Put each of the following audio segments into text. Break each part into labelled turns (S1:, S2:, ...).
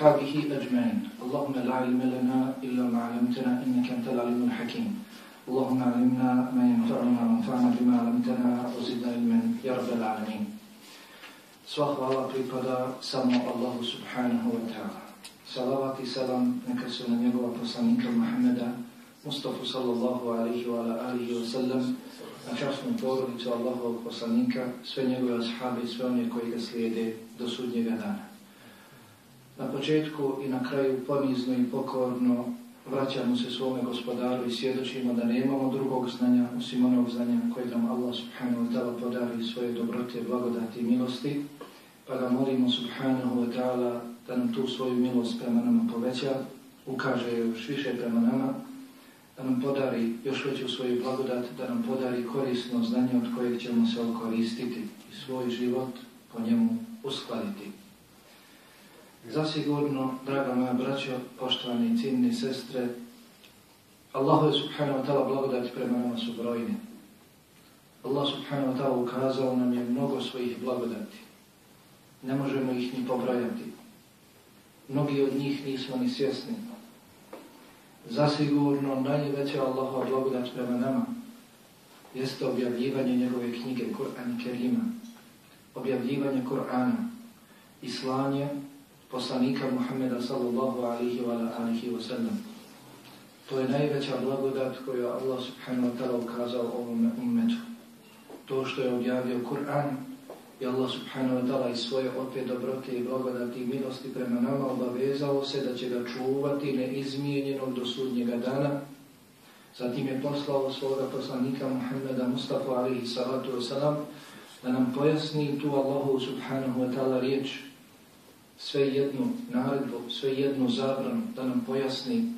S1: وأصحابه أجمعين اللهم لا علم لنا إلا ما علمتنا إنك أنت العليم الحكيم اللهم علمنا ما ينفعنا وانفعنا بما علمتنا وزدنا علما يا رب العالمين Sva hvala pripada samo Allahu subhanahu wa ta'ala. Salavat i salam neka su na njegova poslanika Muhammeda, Mustafa sallallahu alihi wa alihi wa sallam, na časnu porodicu Allahovog poslanika, sve njegove ashabi, sve one koji ga slijede do sudnjega dana. Na početku i na kraju ponizno i pokorno vraćamo se svome gospodaru i svjedočimo da nemamo drugog znanja osim onog znanja koje nam Allah subhanahu wa ta'ala podari svoje dobrote, blagodati i milosti, pa ga molimo subhanahu wa ta'ala da nam tu svoju milost prema nama poveća, ukaže još više prema nama, da nam podari još veću svoju blagodat, da nam podari korisno znanje od kojeg ćemo se okoristiti i svoj život po njemu uskladiti. Zasigurno, draga moja braćo, poštovani i ciljni sestre, Allahu je subhanahu wa ta'ala blagodati prema nama su brojni. Allah subhanahu wa ta'ala ukazao nam je mnogo svojih blagodati. Ne možemo ih ni pobrajati. Mnogi od njih nismo ni svjesni. Zasigurno najveća Allahova blagodat prema nama jeste objavljivanje njegove knjige Kur'an i Kerima, objavljivanje Kur'ana i slanje poslanika Muhammeda sallallahu alihi wa alihi wa sallam. To je najveća blagodat koju Allah subhanahu wa ta'ala ukazao ovom ummetu. To što je objavio Kur'an i Allah subhanahu wa ta'ala iz svoje opet dobrote i blagodati i milosti prema nama obavezao se da će ga čuvati neizmijenjenog do sudnjega dana. Zatim je poslao svoga poslanika Muhammeda Mustafa alihi salatu wa salam da nam pojasni tu Allahu subhanahu wa ta'ala riječ sve jednu naredbu, sve jednu zabranu da nam pojasni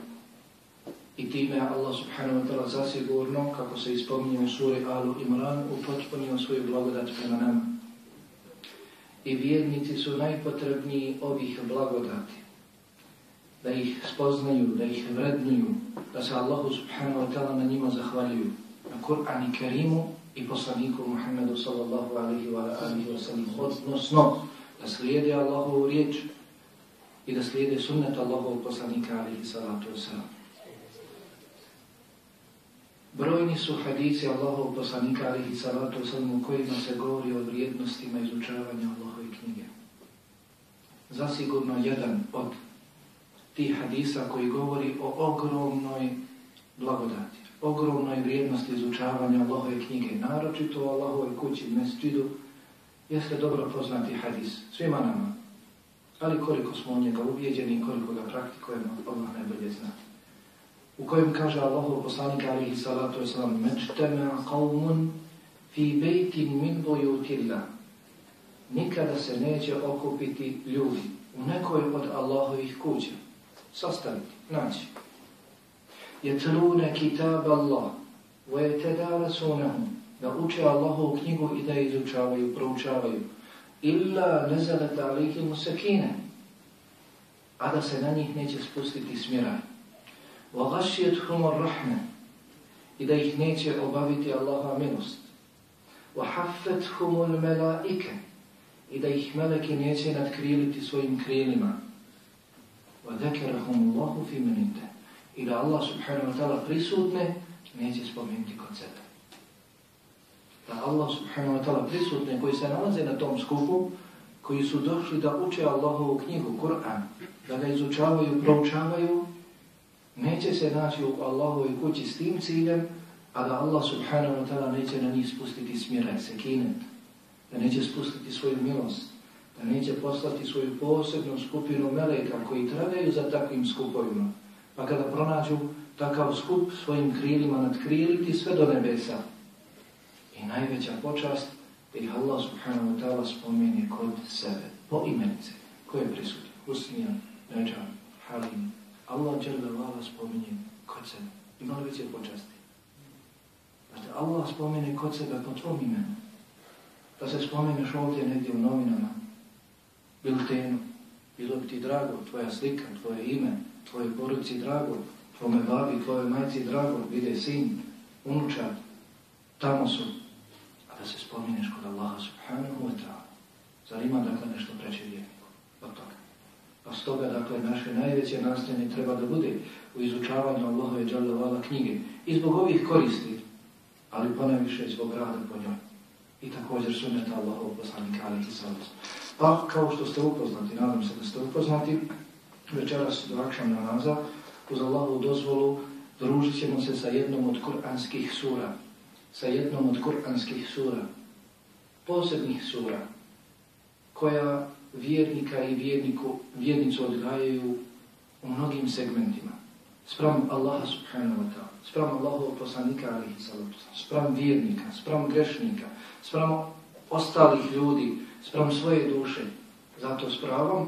S1: i time Allah subhanahu wa ta'ala zasigurno, kako se ispominje u suri Alu Imran, upotpunio svoju blagodat prema nama i vjernici su najpotrebniji ovih blagodati. Da ih spoznaju, da ih vrednuju, da se Allahu subhanahu wa ta'ala na njima zahvaljuju. Na Kur'an i Kerimu i poslaniku Muhammedu sallallahu alaihi wa alihi wa sallam. Odnosno, da slijede Allahovu riječ i da slijede sunnet Allahovog poslanika alihi salatu wasalam. Brojni su hadisi Allahovog poslanika alihi salatu wasalam u kojima se govori o vrijednostima izučavanja Allahove knjige. Zasigurno jedan od tih hadisa koji govori o ogromnoj blagodati, ogromnoj vrijednosti izučavanja Allahove knjige, naročito u Allahove kući, mesčidu, jeste dobro poznati hadis svima nama. Ali koliko smo u njega ubijeđeni i koliko ga praktikujemo, Allah najbolje zna. u kojem kaže Allahu poslanik alihi salatu wasalam međtema qavmun fi bejtin min bojutilla nikada se neće okupiti ljudi u nekoj od Allahovih kuća sastaviti, naći Jetrune kitab Allah ve yetedala sunahum da uče Allahovu knjigu i da izučavaju, proučavaju. Illa nezadat alikim usakine, a da se na njih neće spustiti smiraj. Vagašijet humor rahme, i da ih neće obaviti Allaha milost. Vahaffet humul melaike, i da ih meleki neće nadkriliti svojim krilima. Wa Vadekerahum Allahu fi menite, i da Allah subhanahu wa ta'ala prisutne, neće spomenuti kod sebe. Da Allah subhanahu wa ta'ala prisutne koji se nalaze na tom skupu, koji su došli da uče Allahovu knjigu, Kur'an, da ga izučavaju, proučavaju, neće se naći u Allahovoj kući s tim ciljem, a da Allah subhanahu wa ta'ala neće na njih spustiti smire, sekinet, da neće spustiti svoju milost, da neće poslati svoju posebnu skupinu meleka koji tragaju za takvim skupovima. Pa kada pronađu takav skup svojim krilima nadkriliti sve do nebesa. I najveća počast da ih Allah subhanahu wa ta'ala spomeni kod sebe, po imenice, koje je prisutno? Husnija, Neđan, Halim, Allah dželle vala spominje kod sebe. Ima li veće počasti? Znači, Allah spomene kod sebe po tvom imenu. Da se spomeneš ovdje negdje u novinama, biltenu, bilo bi ti drago, tvoja slika, tvoje ime, tvoje poruci drago, tvome babi, tvoje majci drago, vide sin, unučar, tamo su. Da se spomineš kod Allaha subhanahu wa ta'ala ima dakle nešto preće vjerniku od toga. Pa s toga, dakle, naše najveće nastojanje treba da bude u izučavanju Allahove džaljavala knjige i zbog ovih koristi, ali ponaviše zbog rada po njoj. I također sunneta Allahov poslanika alihi sallam. Pa, kao što ste upoznati, nadam se da ste upoznati, večeras do akšan namaza, uz Allahovu dozvolu, družit ćemo se sa jednom od kuranskih sura. Sa jednom od kuranskih sura. Posebnih sura. Koja vjernika i vjerniku, vjernicu odgajaju u mnogim segmentima. Sprem Allaha subhanahu wa ta'ala, sprem Allahov poslanika alihi salatu, sprem vjernika, sprem grešnika, sprem ostalih ljudi, sprem svoje duše. Zato s pravom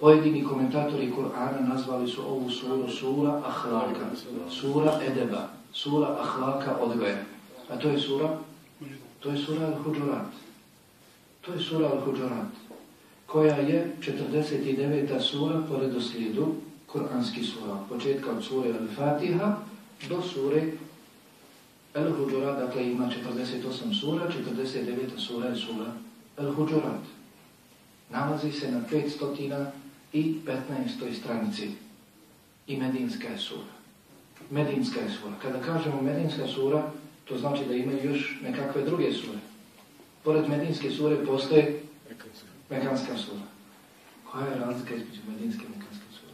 S1: pojedini komentatori Kur'ana nazvali su ovu suru sura ahlaka, sura edeba, sura ahlaka odgoja. A to je sura? To je sura al-Huđurat. To je sura al-Huđurat koja je 49. sura po redoslijedu Kur'anski sura. Početka od sure Al-Fatiha do sure Al-Huđurat, dakle ima 48 sura, 49. sura je sura Al-Huđurat. Nalazi se na 500 i 15. stranici. I Medinska je sura. Medinska je sura. Kada kažemo Medinska sura, to znači da imaju još nekakve druge sure. Pored Medinske sure postoje Mekanska sura. Koja je razlika između Medinske i Mekanske sure?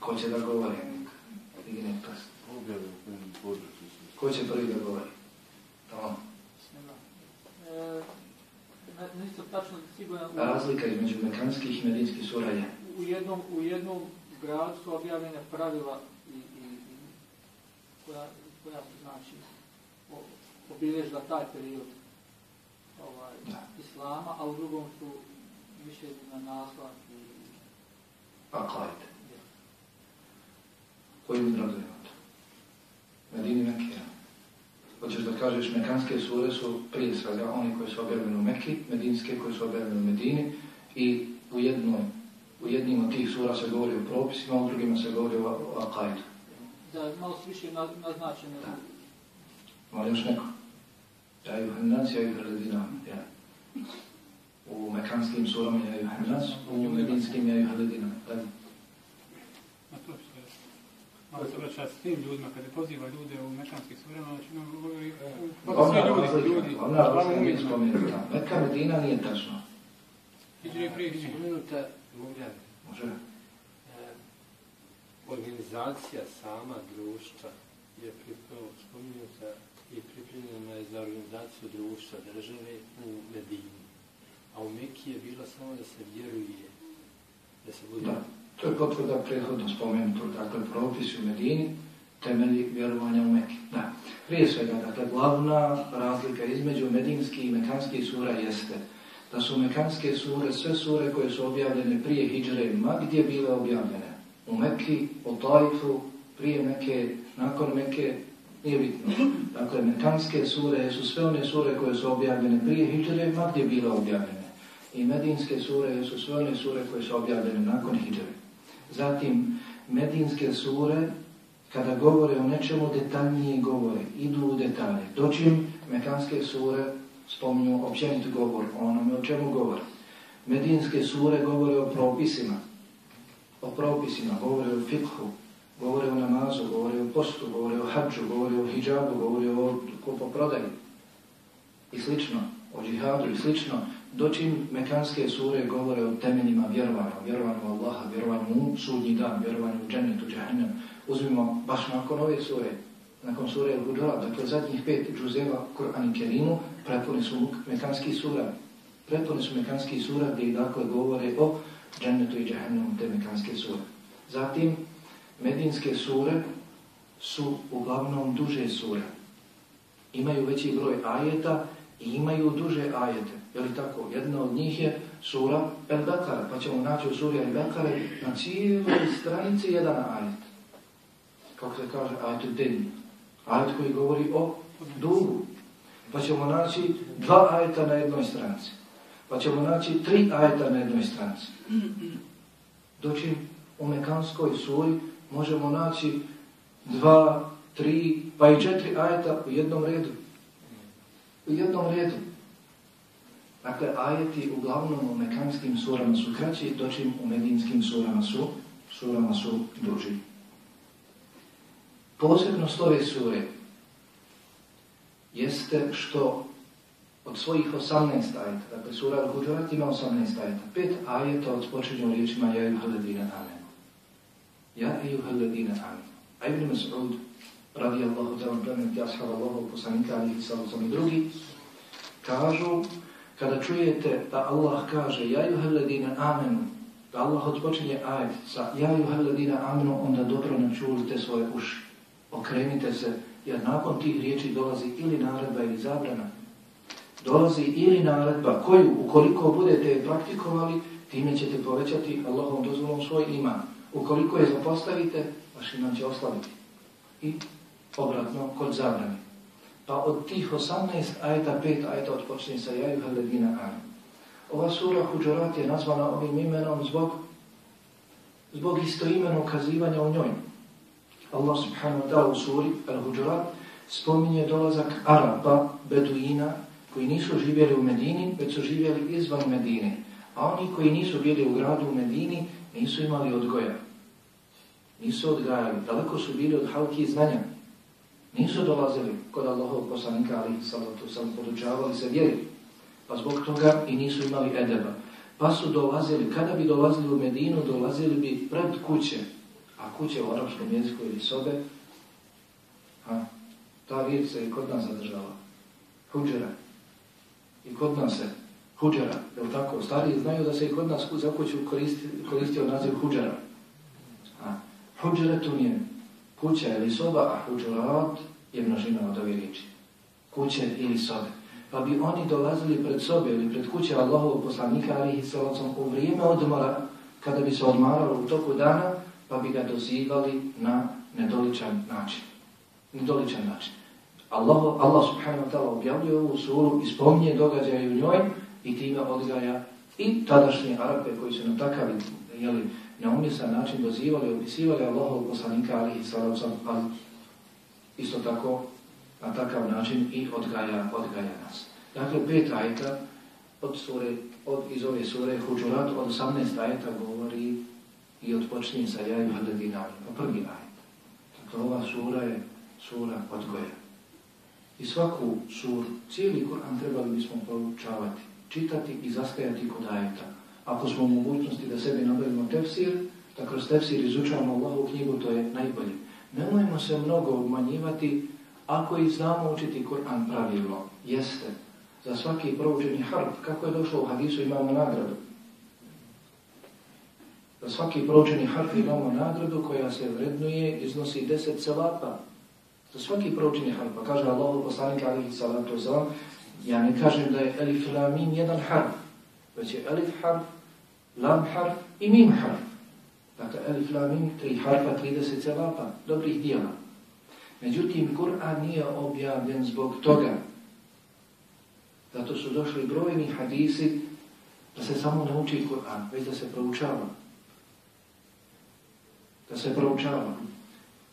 S1: Ko će da govori? Digne prst. Ko će prvi da govori? Tamo. Razlika između Mekanskih i Medinskih sura je?
S2: U jednom, u jednom gradu su objavljene pravila i, i, i koja, koja znači obilježila taj period ovaj, islama, a u drugom su više na naslov i...
S1: Pa kajte. Kojim gradovima to? Medini Mekija. Hoćeš da kažeš, mekanske sure su prije svega oni koji su objavljeni u Mekki, medinske koji su objavljeni u Medini i u jednoj U jednim od tih sura se govori o propisima, u drugima se govori o, o akajdu.
S2: Da, malo su više naznačene.
S1: Da. Mali još neko? Ja ju hennas, ja ju hledina. Ja. U mekanskim surama ja ju hennas, u medinskim ja ju hledina. Da.
S3: A to što je. Malo se vraća s tim ljudima, kada poziva ljude u mekanskim surama, znači nam govori...
S1: Ona razlika, ljudi, ona razlika nije spomenuta. Meka Medina nije tačno.
S3: Iđe prije, iđe.
S4: Spomenuta,
S1: Može.
S4: Organizacija sama društva je pripravo spomenuta i pripremljena je za organizaciju društva države u Medini. A u Mekiji je bila samo da se vjeruje, da se bude...
S1: Da, to je potvrda prethodno spomenuto, dakle, propis u Medini, temelji vjerovanja u Mekiji. Da, prije svega, dakle, glavna razlika između medinski i mekanski sura jeste da su mekanske sure, sve sure koje su objavljene prije Hidžre, ma gdje bile objavljene? U Mekki, u Tajfu, prije Mekke, nakon Mekke, nije bitno. Dakle, mekanske sure su sve one sure koje su objavljene prije Hidžre, ma gdje bile objavljene. I medinske sure su sve one sure koje su objavljene nakon Hidžre. Zatim, medinske sure, kada govore o nečemu, detaljnije govore, idu u detalje. Dočim, mekanske sure spominju općenit govor o onome o čemu govore. Medinske sure govore o propisima, o propisima, govore o fikhu, govore o namazu, govore o postu, govore o hađu, govore o hijabu, govore o kupoprodaju i slično, o džihadu i slično, dočim mekanske sure govore o temeljima vjerovanja, vjerovanju Allaha, vjerovanju u sudnji dan, vjerovanju u džennetu, džahnem. Uzmimo baš nakon ove sure, nakon sure Al-Hudura, dakle zadnjih pet džuzeva Kur'an i Kerimu, prepuni su mekanski sura. Prepuni su mekanski sura gdje dakle govore o džennetu i džahennemu te mekanske sure. Zatim, medinske sure su uglavnom duže sure. Imaju veći broj ajeta i imaju duže ajete. Je li tako? Jedna od njih je sura El-Bekara, pa ćemo naći u suri El-Bekare na cijeloj stranici jedan ajet. Kako se kaže, ajet u. Ajet koji govori o dugu. Pa ćemo naći dva ajeta na jednoj stranici. Pa ćemo naći tri ajeta na jednoj stranici. Doći u Mekanskoj suri možemo naći dva, tri, pa i četiri ajeta u jednom redu. U jednom redu. Dakle, ajeti uglavnom u mekanskim surama su kraći, dočim u medinskim surama su, surama su duži. Posebnost ove sure jeste što od svojih 18 ajeta, dakle sura Al-Huđurat ima 18 ajeta, pet ajeta od spočinju riječima Ja ijuha ladina amen. Ja ijuha ladina amen. A Ibn Mas'ud, radijallahu ta'ala plemeniti ashab Allahu, poslanika alihi sallam i drugi, kažu, kada čujete da Allah kaže Ja ijuha ladina amen, da Allah odpočinje ajet sa Ja ijuha ladina amen, onda dobro načulite svoje uši. Okrenite se, jer nakon tih riječi dolazi ili naredba ili zabrana, dolazi ili naredba koju, ukoliko budete praktikovali, time ćete povećati Allahom dozvolom svoj iman. Ukoliko je zapostavite, vaš iman će oslaviti. I obratno, kod zabrane. Pa od tih 18 ajta, 5 ajta odpočne sa jaju haledina amin. Ova sura Huđurat je nazvana ovim imenom zbog, zbog istoimenog kazivanja u njoj. Allah subhanahu wa ta'ala u suri Al-Huđurat spominje dolazak Araba, Beduina, koji nisu živjeli u Medini, već su živjeli izvan Medine. A oni koji nisu bili u gradu u Medini, nisu imali odgoja. Nisu odgajali. Daleko su bili od halki i znanja. Nisu dolazili kod Allahov poslanika, ali salatu sam podučavali se vjeri. Pa zbog toga i nisu imali edeba. Pa su dolazili, kada bi dolazili u Medinu, dolazili bi pred kuće. A kuće u arapskom jeziku ili sobe, a ta riječ se i kod nas zadržava. Huđera. I kod nas se huđera, je li tako? Stariji znaju da se i kod nas za kuću koristi, koristio naziv huđera. A, huđaretun je kuća ili soba, a huđarat je množina od ove riječi. Kuće ili sobe. Pa bi oni dolazili pred sobe ili pred kuće Allahovog poslanika, ali i salacom u vrijeme odmora, kada bi se odmaralo u toku dana, pa bi ga dozivali na nedoličan način. Nedoličan način. Allah, Allah subhanahu wa ta'ala objavljuje ovu suru i spominje događaje u njoj i time odgaja i tadašnje Arape koji su na takav jeli, neumjesan način dozivali, opisivali Allahov poslanika alihi sallam, ali isto tako na takav način i odgaja, odgaja nas. Dakle, pet ajta od sure, od, iz ove sure Huđurat, od 18 ajta govori i odpočinje sa jaju haledinami. Pa prvi ajta. Dakle, ova sura je sura odgoja. I svaku suru, cijeli Kur'an trebali bismo proučavati, čitati i zastajati kod ajeta. Ako smo u mogućnosti da sebi nabavimo tefsir, da kroz tefsir izučavamo Allahovu knjigu, to je najbolje. Nemojmo se mnogo obmanjivati ako i znamo učiti Kur'an pravilno. Jeste. Za svaki proučeni harf, kako je došlo u hadisu, imamo nagradu. Za svaki proučeni harf imamo nagradu koja se vrednuje, iznosi deset celapa. Za svaki proučeni harf, pa kaže Allah poslanik alihi salatu wasalam, ja ne kažem da je elif lamim jedan harf, već je elif harf, lam harf i mim harf. Dakle, elif lamim, tri harfa, 30 celapa, dobrih dijela. Međutim, Kur'an nije objavljen zbog toga. Zato su došli brojni hadisi da se samo nauči Kur'an, već da se proučava. Da se proučava.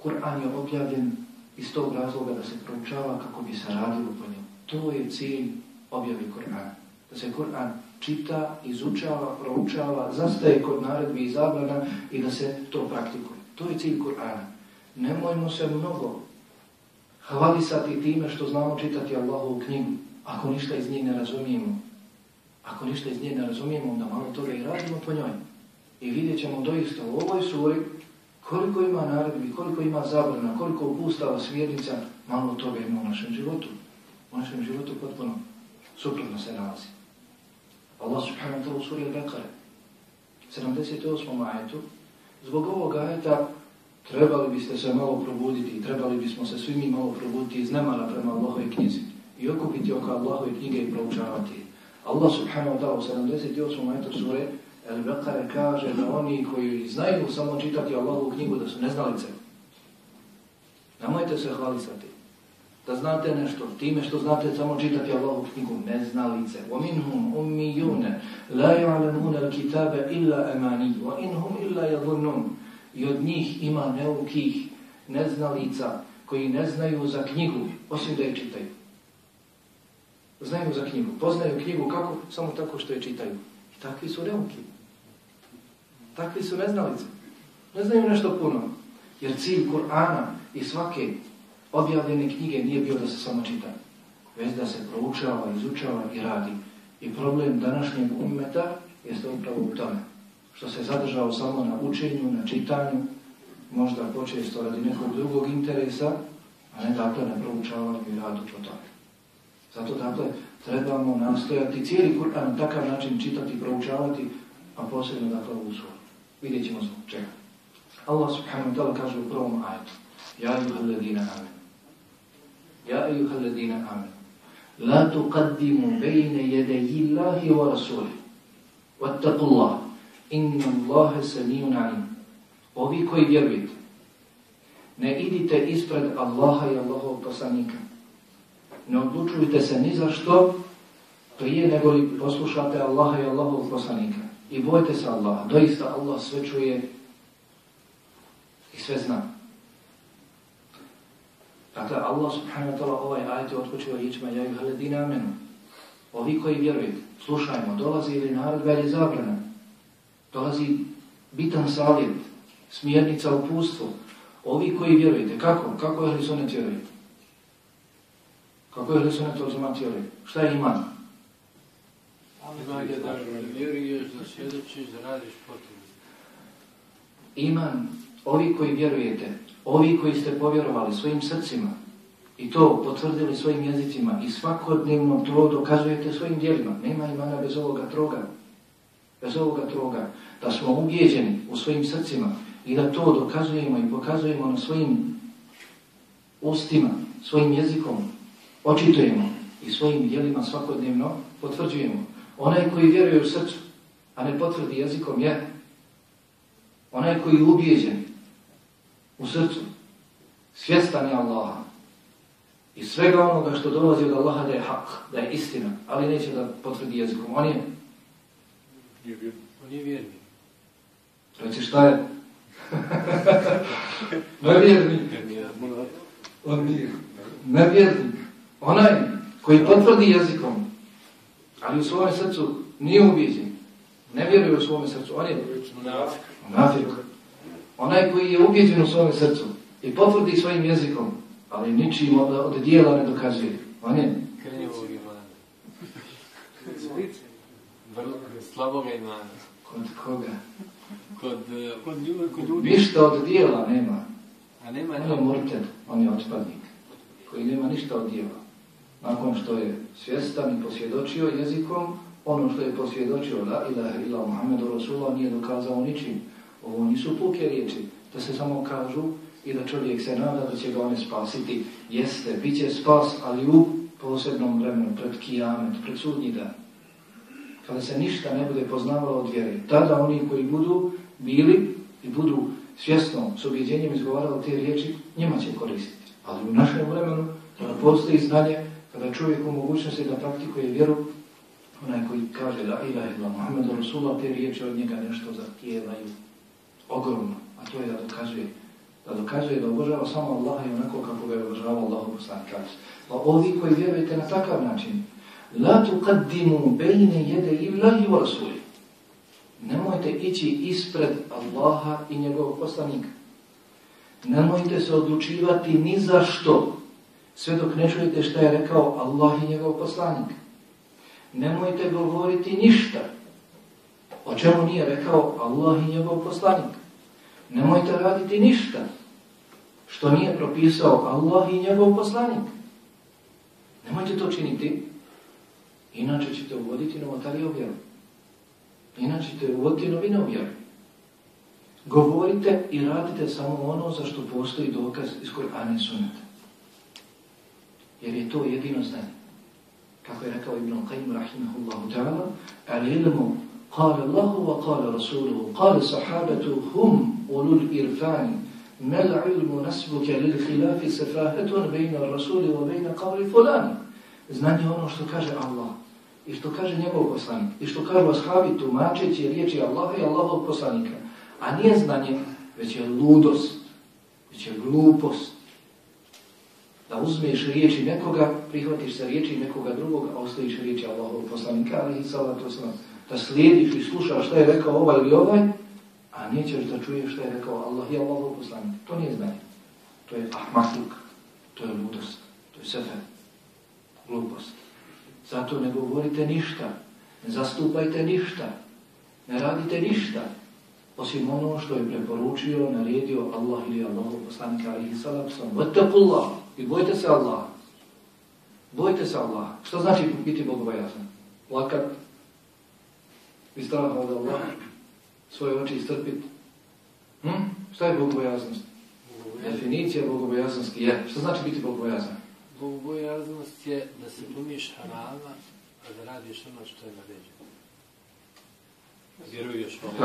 S1: Kur'an je objavljen iz tog razloga da se proučava kako bi se radilo po njemu. To je cilj objavi Kur'ana. Da se Kur'an čita, izučava, proučava, zastaje kod naredbi i zabrana i da se to praktikuje. To je cilj Kur'ana. Nemojmo se mnogo hvalisati time što znamo čitati Allahovu knjigu, ako ništa iz nje ne razumijemo. Ako ništa iz nje ne razumijemo, onda malo toga i radimo po njoj. I vidjet ćemo doista u ovoj suri Koliko ima naredbi, koliko ima zabrana, koliko upustava smjernica, malo toga ima u našem životu. U našem životu potpuno suprotno se nalazi. Allah subhanahu wa ta'ala u suri Al-Baqara, 78. ajetu, zbog ovog ajeta trebali biste se malo probuditi, trebali bismo se svi mi malo probuditi iz nemara prema Allahove knjizi i okupiti oko Allahove knjige i proučavati. Allah subhanahu wa ta'ala u 78. ajetu suri Al-Baqara kaže da oni koji znaju samo čitati Allahovu knjigu da su neznalice. Namojte se hvalisati. Da znate nešto, time što znate samo čitati Allahovu knjigu, neznalice. وَمِنْهُمْ أُمِّيُّونَ لَا يَعْلَمُونَ الْكِتَابَ إِلَّا أَمَانِيُّ وَإِنْهُمْ إِلَّا يَظُنُّونَ I od njih ima neukih neznalica koji ne znaju za knjigu, osim da je čitaju. znaju za knjigu, poznaju knjigu kako? Samo tako što je čitaju. I takvi su neuki. Takvi su neznalice. Ne znaju nešto puno. Jer cilj Kur'ana i svake objavljene knjige nije bio da se samo čita. Već da se proučava, izučava i radi. I problem današnjeg ummeta jeste upravo u tome. Što se zadržao samo na učenju, na čitanju, možda počesto radi nekog drugog interesa, a ne dakle ne proučavanju i radu po tome. Zato dakle trebamo nastojati cijeli Kur'an na takav način čitati, proučavati, a posebno dakle u svoj. Vidjet ćemo zbog čega. Allah subhanahu wa ta'ala kaže u prvom ajetu Ja ayuha alladina amen Ja ayuha alladina amen La tuqaddimu bejne jedeji Allahi wa rasulih Wattaku Allah Inna Allahe samijun alim. Ovi koji vjerujete Ne idite ispred Allaha i Allahov poslanika. Ne odlučujte se ni za što prije nego li poslušate Allaha i Allahov poslanika. I bojte se Allaha. Doista Allah sve čuje i sve zna. Dakle, Allah subhanahu wa ta'ala ovaj ajte otpočeo riječima ih haledina amenu. Ovi koji vjerujete, slušajmo, dolazi ili naredba ili zabrana. Dolazi bitan savjet, smjernica u. Ovi koji vjerujete, kako? Kako je li sunet? Kako je li sunet uzimati? Šta je iman?
S4: Iman da vjeruješ, da svjedočiš, da radiš potrebno.
S1: Iman, ovi koji vjerujete, ovi koji ste povjerovali svojim srcima i to potvrdili svojim jezicima i svakodnevno to dokazujete svojim dijelima. Nema imana bez ovoga troga. Bez ovoga troga. Da smo ubijeđeni u svojim srcima i da to dokazujemo i pokazujemo na svojim ustima, svojim jezikom, očitujemo i svojim dijelima svakodnevno potvrđujemo. Onaj koji vjeruje u srcu, a ne potvrdi jezikom, je onaj koji je ubijeđen u srcu, svjestan je Allaha i svega onoga što dolazi od Allaha da je hak, da je istina, ali neće da potvrdi jezikom. On je
S4: On je vjerni.
S1: Reći šta je? Nevjerni. On nije. Nevjerni. Onaj koji potvrdi jezikom, ali u svojem srcu nije ubijeđen. Ne vjeruje u svojem srcu. On je munafik. Onaj koji je ubijeđen u svojem srcu i potvrdi svojim jezikom, ali ničim od, od dijela ne dokazuje. On je
S4: imana. Vrlo slabog imana.
S1: kod koga?
S4: Kod, eh,
S3: Kod ljudi, kod ljudi.
S1: Ništa od dijela nema.
S4: a nema
S1: On je murted, on je otpadnik, koji nema ništa od dijela. Nakon što je svjestan i posvjedočio jezikom, ono što je posvjedočio la ilaha ila Muhammedu Rasulullah nije dokazao ničim. Ovo nisu puke riječi, da se samo kažu i da čovjek se nada da će ga one spasiti. Jeste, bit će spas, ali u posebnom vremenu, pred kijamet, pred sudnji dan. Kada se ništa ne bude poznavalo od vjere, tada oni koji budu bili i budu svjesno s objeđenjem izgovarali te riječi, njima će koristiti. Ali u našem vremenu, kada postoji znanje, kada čovjek u mogućnosti da praktikuje vjeru, onaj koji kaže la ilaha illa Muhammedu Rasulullah, te riječi od njega nešto zahtijevaju ogromno, a to je da dokazuje da dokazuje da obožava samo Allaha i onako kako ga je obožavao Allahu poslanik. Pa ovi koji vjerujete na takav način, la tuqaddimu bejne jede illahi wa rasuli. Nemojte ići ispred Allaha i njegovog poslanika. Nemojte se odlučivati ni za što, sve dok ne čujete šta je rekao Allah i njegov poslanik. Nemojte govoriti ništa, o čemu nije rekao Allah i njegov poslanik. Nemojte raditi ništa, što nije propisao Allah i njegov poslanik. Nemojte to činiti, inače ćete uvoditi novotariju vjeru. Inače ćete uvoditi novine u vjeru. Govorite i radite samo ono za što postoji dokaz iz Kur'ana i Sunneta. Jer je to jedino znanje. Kako je rekao Ibn Qayyim rahimahullahu ta'ala, al-ilmu qala Allahu wa qala Rasuluhu, qala sahabatu hum ulul irfani, mel ilmu nasbuke lil khilafi sefahetun bejna Rasuli wa bejna qavli fulani. Znanje ono što kaže Allah i što kaže njegov poslanik i što kažu ashabi tumačeći riječi Allaha i Allahov poslanika. A nije znanje, već je ludost, već je glupost. Da uzmeš riječi nekoga, prihvatiš se riječi nekoga drugog, a ostaviš riječi Allahovog poslanika, ali i salatu wasalam. Da slijediš i slušaš šta je rekao ovaj ili ovaj, a nećeš da čuješ šta je rekao Allah i Allahov poslanik. To nije znanje. To je ahmatluk, to je ludost, to je sefer, glupost. Zato ne govorite ništa, ne zastupajte ništa, ne radite ništa, osim ono što je preporučio, naredio Allah ili Allah, poslanika i salam, salam, vattakullah, i bojte se Allah. Bojte se Allah. Što znači biti bogobojazan? Plakat, i strah od Allah, svoje oči istrpiti. Hm? Šta je bogobojaznost? Definicija bogobojaznosti je. Što znači biti bogobojazan?
S4: Bogobojaznost je da se plumiš harama, a da radiš ono što je naređeno. Vjeruješ u.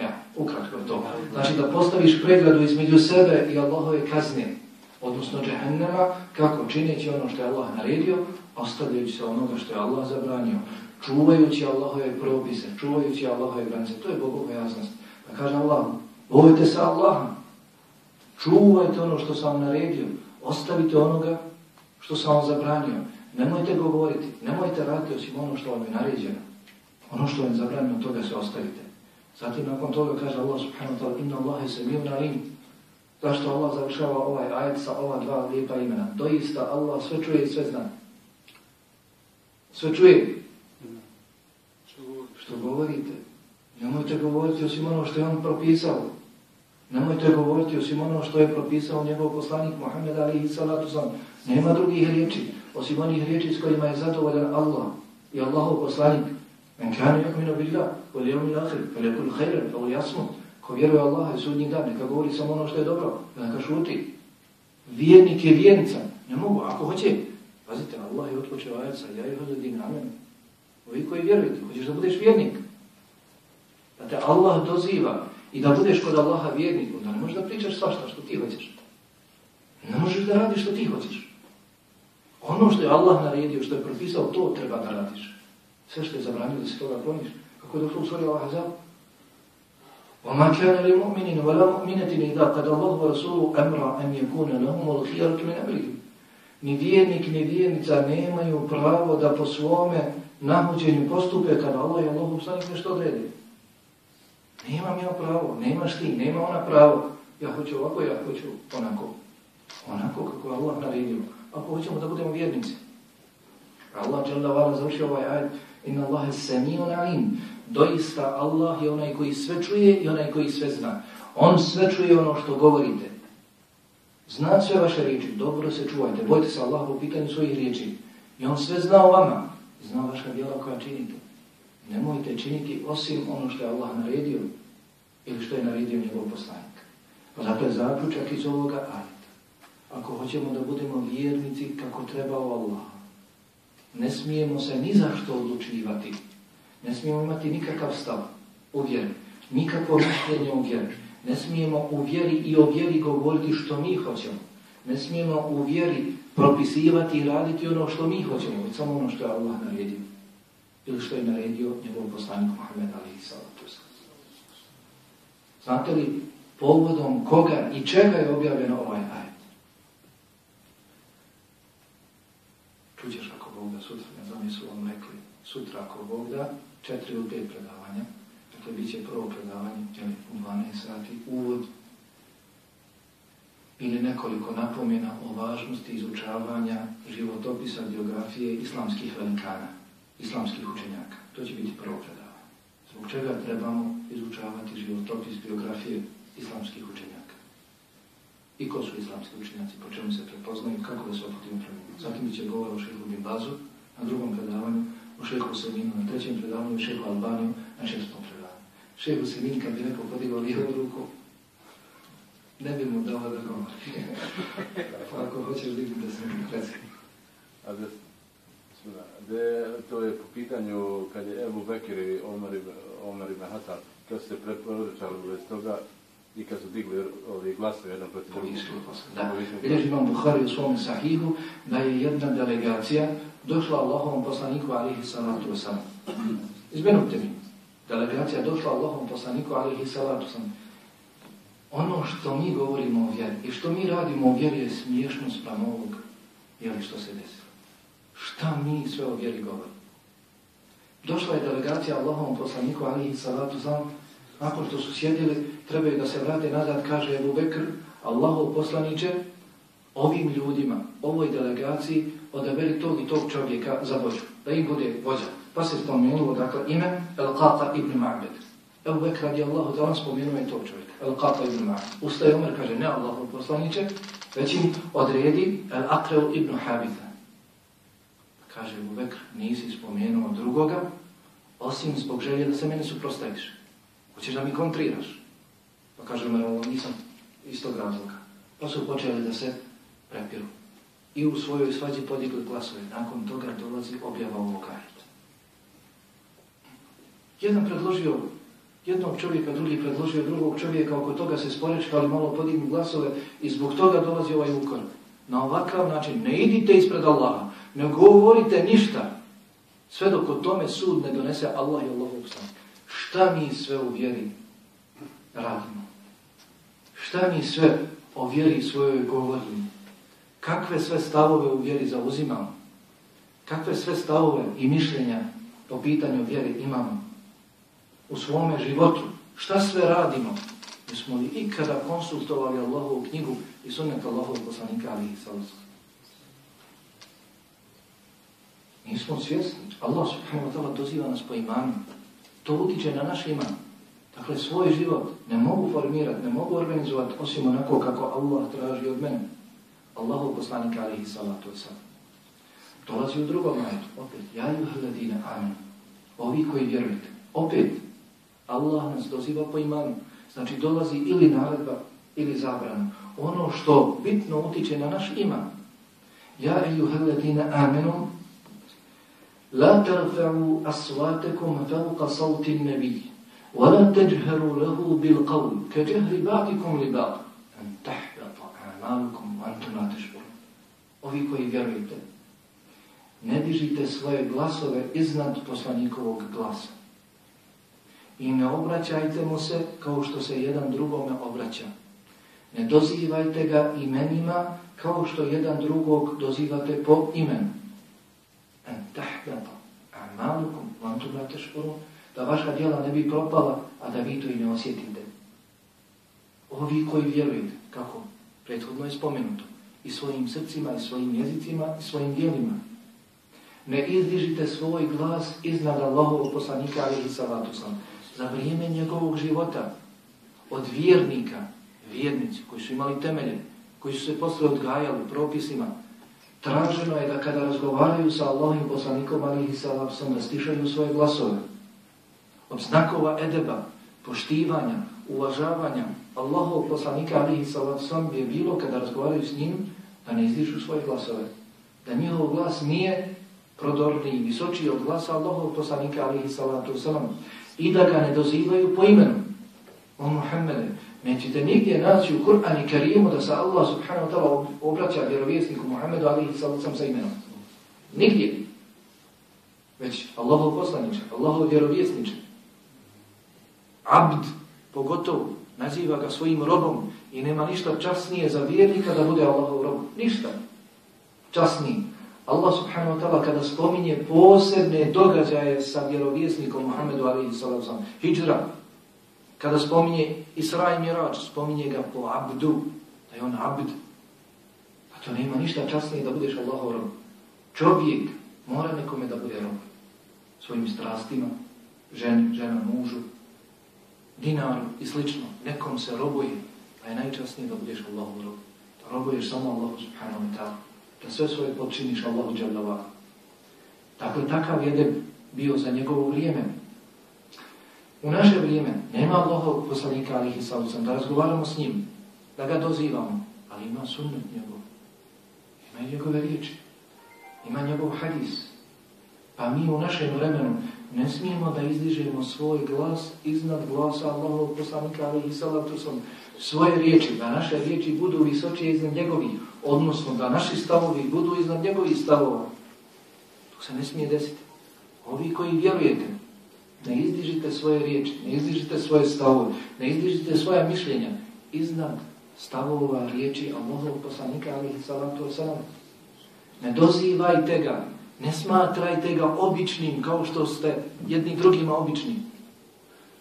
S1: Ja, ukratko to. Znači da postaviš pregradu između sebe i Allahove kazne, odnosno džehennema, kako čineći ono što je Allah naredio, ostavljajući se onoga što je Allah zabranio, čuvajući Allahove propise, čuvajući Allahove granice. To je bogobojaznost. Pa kaže Allah, bojte se Allaha, čuvajte ono što sam naredio, ostavite onoga što sam vam zabranio. Nemojte govoriti, nemojte raditi osim ono što vam je naređeno. Ono što vam je zabranio, toga se ostavite. Zatim nakon toga kaže Allah subhanahu wa ta'ala inna Allahe se mi unalim. Zašto Allah završava ovaj ajet sa ova dva lijepa imena? Doista Allah sve čuje i sve zna. Sve čuje. Što govorite? Nemojte govoriti osim ono što je on propisao. Nemojte govoriti osim ono što je propisao njegov poslanik Muhammed alihi salatu sam. Nema drugih riječi osim onih riječi s kojima je zadovoljan Allah i Allahov poslanik. Men kanu yakminu billah, wal yawmi al-akhir, falyakul khayran aw yasmut. Ko vjeruje Allah i sudnji dan, neka govori samo ono što je dobro, neka šuti. Vjernik je vjernica. Ne mogu, ako hoće. Pazite, Allah je otpočeo ajat sa ja i hodin amen. Ovi koji vjerujete, hoćeš da budeš vjernik. Da te Allah doziva i da budeš kod Allaha vjernik, onda ne možeš da pričaš svašta što ti hoćeš. Ne možeš da radiš što ti hoćeš. Ono što je Allah naredio, što je propisao, to treba da radiš. Sve što je zabranio da se toga kloniš. Kako je došlo u suri Al-Hazab? وَمَا كَانَ لِمُؤْمِنِينَ وَلَا مُؤْمِنَةٍ إِذَا قَدَ اللَّهُ وَرَسُولُ أَمْرًا أَنْ يَكُونَ لَهُمُ الْخِيَرَةُ مِنْ أَمْرِهِمْ Ni vjernik, ni vjernica nemaju pravo da po svome nahođenju postupe kada Allah i Allah poslanik nešto odredi. Nemam ja pravo, nemaš ti, nema ona pravo. Ja hoću ovako, ja hoću onako. Onako kako je Allah naredio. Ako hoćemo da budemo vjernici. Allah je da završio ovaj ajed Inna Allahe samijun alim. Doista Allah je onaj koji sve čuje i onaj koji sve zna. On sve čuje ono što govorite. Zna sve vaše riječi. Dobro se čuvajte. Bojte se Allah po pitanju svojih riječi. I on sve zna o vama. Zna vaša djela koja činite. Nemojte činiti osim ono što je Allah naredio ili što je naredio njegov poslanik. Pa zato je zaključak iz ovoga ajta. Ako hoćemo da budemo vjernici kako treba o Allah, ne smijemo se ni za što odlučivati. Ne smijemo imati nikakav stav u vjeri, nikakvo mišljenje u vjeri. Ne smijemo u vjeri i o vjeri govoriti što mi hoćemo. Ne smijemo u vjeri propisivati i raditi ono što mi hoćemo, već samo ono što je Allah naredio. Ili što je naredio njegov poslanik Muhammed Ali Salatu Znate li povodom koga i čega je objavljeno ovaj ajet? Čućeš Bog da sutra, ne znam, nisu vam rekli, sutra ako Bog da, četiri ili pet predavanja, dakle, bit će prvo predavanje, jeli, u 12 sati, uvod, ili nekoliko napomena o važnosti izučavanja životopisa, biografije islamskih velikana, islamskih učenjaka. To će biti prvo predavanje. Zbog čega trebamo izučavati životopis, biografije islamskih učenjaka? i ko su islamski učenjaci, po čemu se prepoznaju, kako da se oputimo prema Zatim će govor o šehu Bin Bazu, na drugom predavanju, o šehu Selinu, na trećem predavanju, o šehu Albaniju, na šestom predavanju. Šehu Semin, kad bi neko podigao lijevu ruku, ne bi mu dao da govori. pa ako hoćeš vidjeti da se mi prezi.
S5: A da, de, to je po pitanju, kad je Ebu Bekir i Omer ibn, Omer ibn kad se preporučali bez toga, i kad su digli ovi glasove jedan protiv drugog.
S1: Da, vidiš imam Buhari u svom sahihu da je jedna delegacija došla Allahovom poslaniku alihi salatu wasalam. Izmenute mi. Delegacija došla Allahovom poslaniku alihi salatu wasalam. Ono što mi govorimo o vjeri i što mi radimo o vjeri je smiješno sprem ovog Je li što se desilo? Šta mi sve o vjeri govorimo? Došla je delegacija Allahom poslaniku alihi salatu sam, nakon što su sjedili, trebaju da se vrate nazad, kaže Ebu Bekr, Allahov poslaniće, ovim ljudima, ovoj delegaciji, odaberi tog i tog čovjeka za vođu, da im bude vođa. Pa se spomenulo, dakle, ime El-Qata ibn Ma'bed. Ebu Bekr radi Allahu da on spomenuo je tog čovjeka, El-Qata ibn Ma'bed. Ustaje Omer, kaže, ne Allahov poslaniće, već im odredi El-Aqreu ibn Habitha. Kaže Ebu Bekr, nisi spomenuo drugoga, osim zbog želje da se mene suprostaviš. Hoćeš da mi kontriraš? Pa kaže Omer, ovo nisam iz tog razloga. Pa su počeli da se prepiru. I u svojoj svađi podigli glasove. Nakon toga dolazi objava ovog ajeta. Jedan predložio jednog čovjeka, drugi predložio drugog čovjeka, oko toga se sporečkali, malo podignu glasove i zbog toga dolazi ovaj ukor. Na ovakav način, ne idite ispred Allaha, ne govorite ništa, sve dok o tome sud ne donese Allah i Allah ustan. Šta mi sve u vjeri radimo? Šta mi sve o vjeri svojoj govorimo? Kakve sve stavove u vjeri zauzimamo? Kakve sve stavove i mišljenja po pitanju vjeri imamo? U svome životu? Šta sve radimo? Jesmo li ikada konsultovali Allahovu knjigu i sunnet Allahovu poslanika alihi sallam? Nismo svjesni. Allah subhanahu wa ta'ala doziva nas po imanu. To utiče na naš iman. Dakle, svoj život ne mogu formirati, ne mogu organizovati osim onako kako Allah traži od mene. Allahu poslanika alihi salatu i. Dolazi u drugom majetu, opet, ja i hladina, amin. Ovi koji vjerujete, opet, Allah nas doziva po imanu. Znači, dolazi ili naredba, ili zabrana. Ono što bitno utiče na naš iman. Ja i hladina, amin. La tarfa'u asvatekum fauqa sautin nebiji. ولا تجهروا له بالقول كجهر بعضكم لبعض أن تحبط أعمالكم وأنتم لا تشعرون Ovi koji vjerujete, ne dižite svoje glasove iznad poslanikovog glasa. I ne obraćajte mu se kao što se jedan drugome obraća. Ne dozivajte ga imenima kao što jedan drugog dozivate po imenu en tahbata a'malukum wa antum la tashkurun da vaša djela ne bi propala a da vi to i ne osjetite. Ovi koji vjerujete kako prethodno je spomenuto i svojim srcima i svojim jezicima i svojim djelima. Ne izdižite svoj glas iznad Allahovog poslanika alihi salatu sam za vrijeme njegovog života. Od vjernika vjernici koji su imali temelje koji su se posle odgajali propisima Traženo je da kada razgovaraju sa Allahim poslanikom alihi salam sam da stišaju svoje glasove. Od znakova edeba, poštivanja, uvažavanja Allahov poslanika alihi sallam sam je bilo kada razgovaraju s njim da ne izdišu svoje glasove. Da njihov glas nije prodorni i visočiji od glasa Allahov poslanika alihi sallam i da ga ne dozivaju po imenu. O Muhammede, Nećete nigdje naći u Kur'an i Karimu da se Allah subhanahu wa ta'ala obraća vjerovjesniku Muhammedu alihi sallam sa imenom. Nigdje. Već Allahov poslaniče, Allahov vjerovjesniče. Abd, pogotovo, naziva ga svojim robom i nema ništa časnije za vjernika da bude Allahov rob. Ništa. časnije. Allah subhanahu wa ta'ala kada spominje posebne događaje sa vjerovjesnikom Muhammedu alihi sallam, hijra, Kada spominje Isra i Mirač, spominje ga po abdu, da je on abd. A to nema ništa časnije da budeš Allahov rob. Čovjek mora nekome da bude rob. Svojim strastima, žen, žena, mužu, dinaru i slično. Nekom se robuje, pa je najčasnije da budeš Allahu rob. Da robuješ samo Allahu subhanahu wa ta'ala. Da sve svoje počiniš Allahu džavljava. Dakle, takav je bio za njegovo vrijeme. U naše vrijeme nema Allahov poslanika alihi sallam, da razgovaramo s njim, da ga dozivamo, ali ima sunnet njegov. Ima njegove riječi, ima njegov hadis. Pa mi u našem vremenu ne smijemo da izdižemo svoj glas iznad glasa Allahovog poslanika alihi sallam, svoje riječi, da naše riječi budu visočije iznad njegovih, odnosno da naši stavovi budu iznad njegovih stavova. To se ne smije desiti. Ovi koji vjerujete, Ne izdižite svoje riječi, ne izdižite svoje stavove, ne izdižite svoja mišljenja iznad stavova riječi Allahovog poslanika alihi salatu. Ne dozivajte ga, ne smatrajte ga običnim kao što ste jedni drugima obični.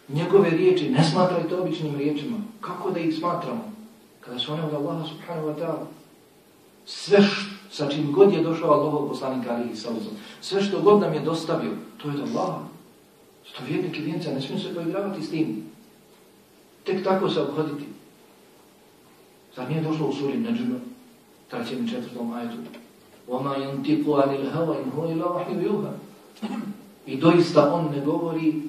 S1: Njegove riječi ne smatrajte običnim riječima. Kako da ih smatramo? Kada su one od Allaha subhanahu wa ta'ala. Sve što sa čim god je došao Allahov poslanik alihi sallam. Sve što god nam je dostavio, to je od Allaha. Sto vjernik i vjenca, ne smijem se poigravati s tim. Tek tako se obhoditi. Zar nije došlo u suri Neđuma, trećem i četvrtom ajetu? وَمَا يَنْتِقُ عَنِ الْهَوَا إِنْ هُوَ إِلَا وَحْيُ يُوهَا I doista on ne govori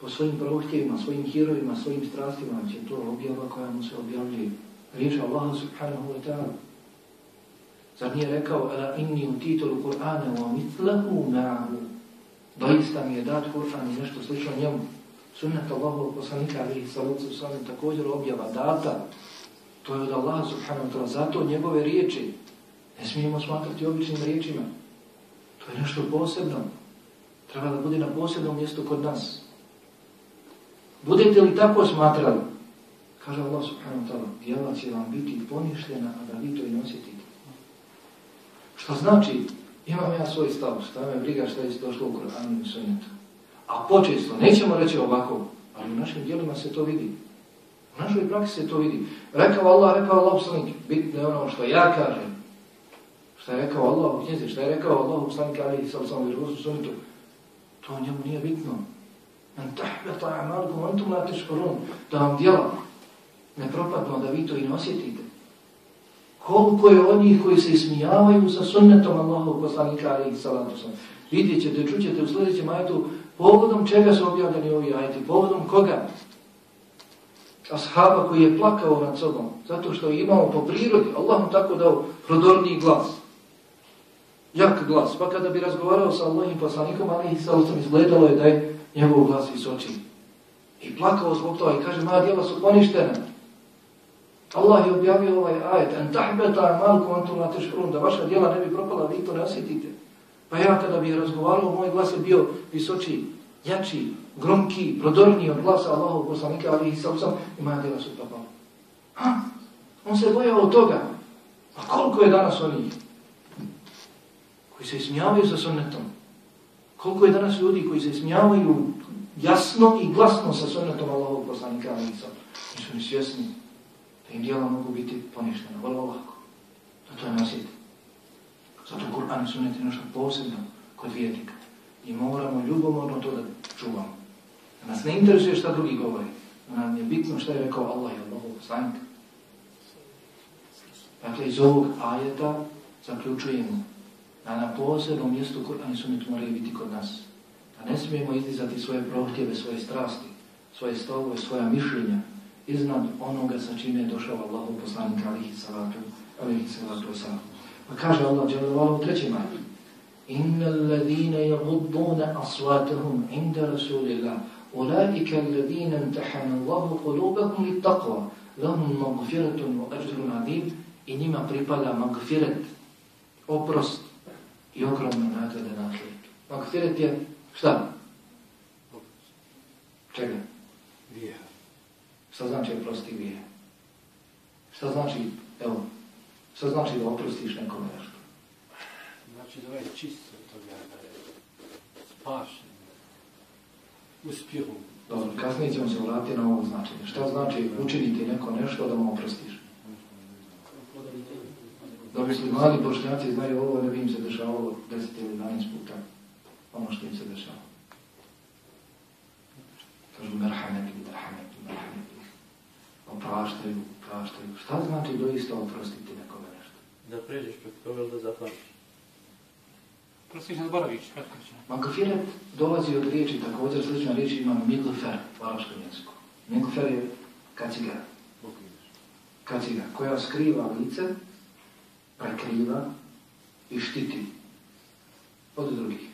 S1: po svojim prohtjevima, svojim hirovima, svojim strastima, će to objava koja mu se objavljuje. Riječ Allah subhanahu wa ta'ala. Zar nije rekao, ala inni u titulu Kur'ana wa mitlahu ma'ahu. Doista mi je dat Kur'an i nešto slično njemu. Sunnet Allahov poslanika, ali ih salatu sallam također objava data. To je od Allaha subhanahu wa ta'ala. Zato njegove riječi ne smijemo smatrati običnim riječima. To je nešto posebno. Treba da bude na posebnom mjestu kod nas. Budete li tako smatrali, kaže Allah subhanahu wa ta'ala, djela će vam biti poništena, a da vi to i nositite. Što znači, imam ja svoj stav, šta me briga šta je došlo u Koranu i Sunnetu. A počesto, nećemo reći ovako, ali u našim djelima se to vidi. U našoj praksi se to vidi. Rekao Allah, rekao Allah, poslanik, bitno je ono što ja kažem. Šta je rekao Allah u knjizi, šta je rekao Allah, poslanik, ali i sam sam u Sunnetu. To njemu nije bitno. En tahbeta amalku, antum la teškorun. Da vam djela ne propadno, da vi to i ne osjetite. Koliko je od njih koji se ismijavaju sa sunnetom Allahov poslanika ali i salatu sam. Vidjet ćete, čućete u sljedećem ajetu povodom čega su objavljeni ovi ajeti, povodom koga? Ashaba koji je plakao nad sobom, zato što je imao po prirodi, Allah mu tako dao prodorni glas. Jak glas. Pa kada bi razgovarao sa Allahim poslanikom, ali i sa sam izgledalo je da je njegov glas visoči. I plakao zbog toga i kaže, moja djela su poništene. Allah je objavio ovaj ajet, en tahbeta amalku antum la da vaša djela ne bi propala, vi to ne osjetite. Pa ja kada bi razgovarao, moj glas je bio visoči, jači, gromki, prodorniji od glasa Allahov poslanika, ali i sam sam, i moja djela su propala. Ha? On se bojao od toga. A koliko je danas onih koji se ismijavaju sa sunnetom? Koliko je danas ljudi koji se ismijavaju jasno i glasno sa sunnetom Allahov poslanika Alisa? Nisu ni svjesni da im dijela mogu biti poništena. Vrlo lako. Da to je nasjeti. Zato Kur'an i sunnet je nešto posebno kod vjernika. I moramo ljubomorno to da čuvamo. Da nas ne interesuje šta drugi govori. Da nam je bitno šta je rekao Allah i Allahov poslanika. Dakle, iz ovog ajeta zaključujemo da na posebnom mjestu Kur'an i Sunnet moraju biti kod nas. Da ne smijemo izdizati svoje prohtjeve, svoje strasti, svoje stavove, svoja mišljenja iznad onoga sa čime je došao Allahu poslanik alihi salatu, alihi salatu wasalam. Pa kaže Allah dželovala u trećem ajdu. Inna alladhina yagudduna aswatahum inda rasulillah ulaika alladhina imtahana Allahu qulubahum littaqwa lahum maghfiratun wa ajrun adim i njima pripada magfirat oprost i ogromna nagrada na ahiretu. Magfiret je šta? Čega?
S4: Grijeha.
S1: Šta znači oprosti grije? Šta znači, evo, šta znači da oprostiš nekome nešto?
S4: Znači da je čisto toga, da je spašen, uspjehom.
S1: Dobro, kasnije ćemo se vratiti na ovo značenje. Šta znači učiniti neko nešto da mu oprostiš? Da bi sli mladi bošnjaci znaju ovo, ne bi im se dešavalo 10 ili 12 puta ono što im se dešava. Kažu merhamet ili merhamet, merhamet. Opraštaju, opraštaju. Šta znači doista oprostiti nekome nešto?
S4: Da pređeš preko toga da zapamiš.
S3: Prostiš ne zaboraviš, kratko će.
S1: Magfiret dolazi od riječi, također slična riječ ima migfer u arabskom jeziku. Migfer je kaciga. Kaciga, koja skriva lice prekriva i štiti od drugih.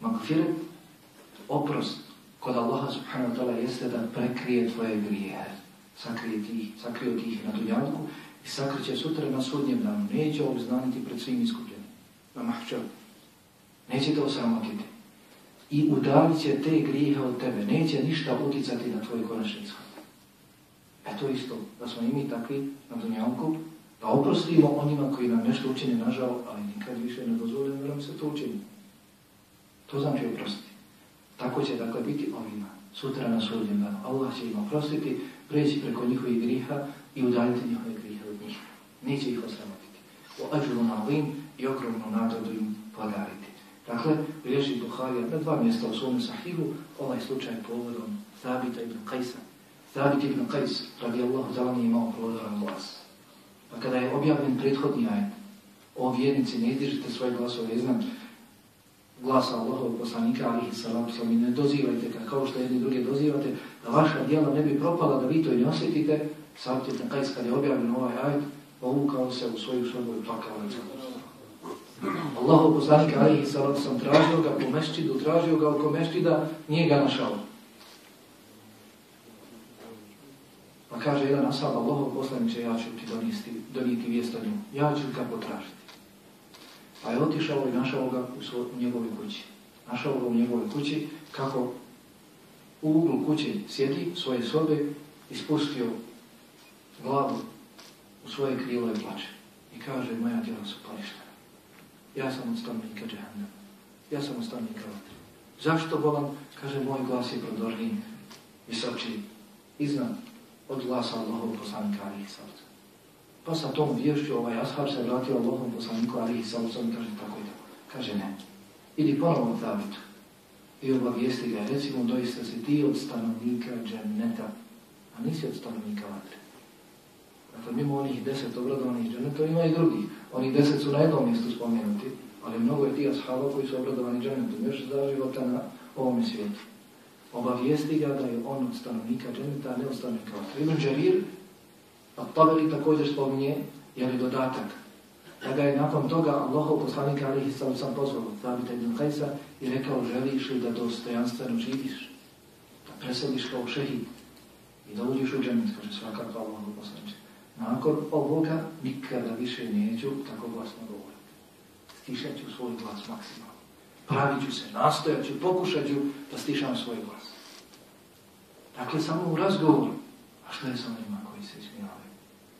S1: Magfiret, oprost kod Allaha subhanahu wa ta'ala jeste da prekrije tvoje grijehe. Sakrije tih, sakrije ih na dunjanku i sakriće sutra na sudnjem danu. Neće obznaniti pred svim iskupljenim. Na mahčavu. Neće te osramotiti. I udavit će te grijehe od tebe. Neće ništa uticati na tvoj konačni ishod. E to isto, da smo i mi takvi na dunjanku, Da oprostimo onima koji nam nešto učine nažal, ali nikad više ne dozvolimo da nam se to učini. To znači oprostiti. Tako će dakle biti ovima. Sutra na sudnjem danu. Allah će im oprostiti, preći preko njihovih griha i udaljiti njihove grihe od njih. Neće ih osramotiti. O ađulu na i ogromnu nagradu im podariti. Dakle, bilježi Buharija na dva mjesta u svom sahihu, ovaj slučaj povodom Zabita ibn Qajsa. Zabit ibn Qajs, radijallahu Allahu nije imao plodoran glas. Pa kada je objavljen prethodni ajet, o vjernici ne izdižite svoje glasove iznad glasa Allahov poslanika, ali i salatu sami, ne dozivajte ga kao što jedni druge dozivate, da vaša djela ne bi propala, da vi to ne osjetite, Sabit na kajs kada je objavljen ovaj ajet, povukao se u svoju sobu i plakao na celu. Allahov poslanika, ali i salatu sam tražio ga po mešćidu, tražio ga oko mešćida, nije ga našao. Kaže jedan asab, Allahov poslaniče, ja ću ti donijeti, donijeti vijest o njemu. Ja ću ga potražiti. Pa je otišao i našao ga u, svoj, u njegovoj kući. Našao ga u njegovoj kući kako u uglu kuće sjedi svoje sobe i spustio glavu u svoje krilo i plače. I kaže, moja djela su poništena. Ja sam od stanovnika džahanda. Ja sam od stanovnika vatre. Zašto bolam? Kaže, moj glas je prodorniji, visočiji, iznad od glasa Allahov poslanika alihi Isavca. Pa sa tom vješću ovaj ashab se vratio Allahom poslaniku alihi Isavca i kaže tako i tako. Kaže ne. Ili ponovno od I obavijesti ga, recimo, doista si ti od stanovnika dženeta, a nisi od stanovnika vatre. Dakle, mimo onih deset obradovanih dženeta, ima i drugih. Oni deset su na jednom mjestu spomenuti, ali mnogo je ti ashaba koji su obradovani dženetom, još za života na ovom svijetu obavijesti ga da je on od stanovnika dženeta, ne od stanovnika vatra. Ibn Đarir, a Taberi također spominje, je dodatak, da ga je nakon toga Allahov poslanika alihi sallam sam pozvao, Zabita ibn Kajsa, i rekao, želiš li da dostojanstveno živiš, da preseliš kao šehid i da uđiš u dženet, kaže svakako Allahov poslanče. Nakon ovoga nikada više neću tako glasno govoriti. Stišat ću svoj glas maksimalno pravit ću se, nastojat ću, pokušat ću da stišam svoj glas. Dakle, samo u razgovoru. A što je sa onima koji se ismijavaju?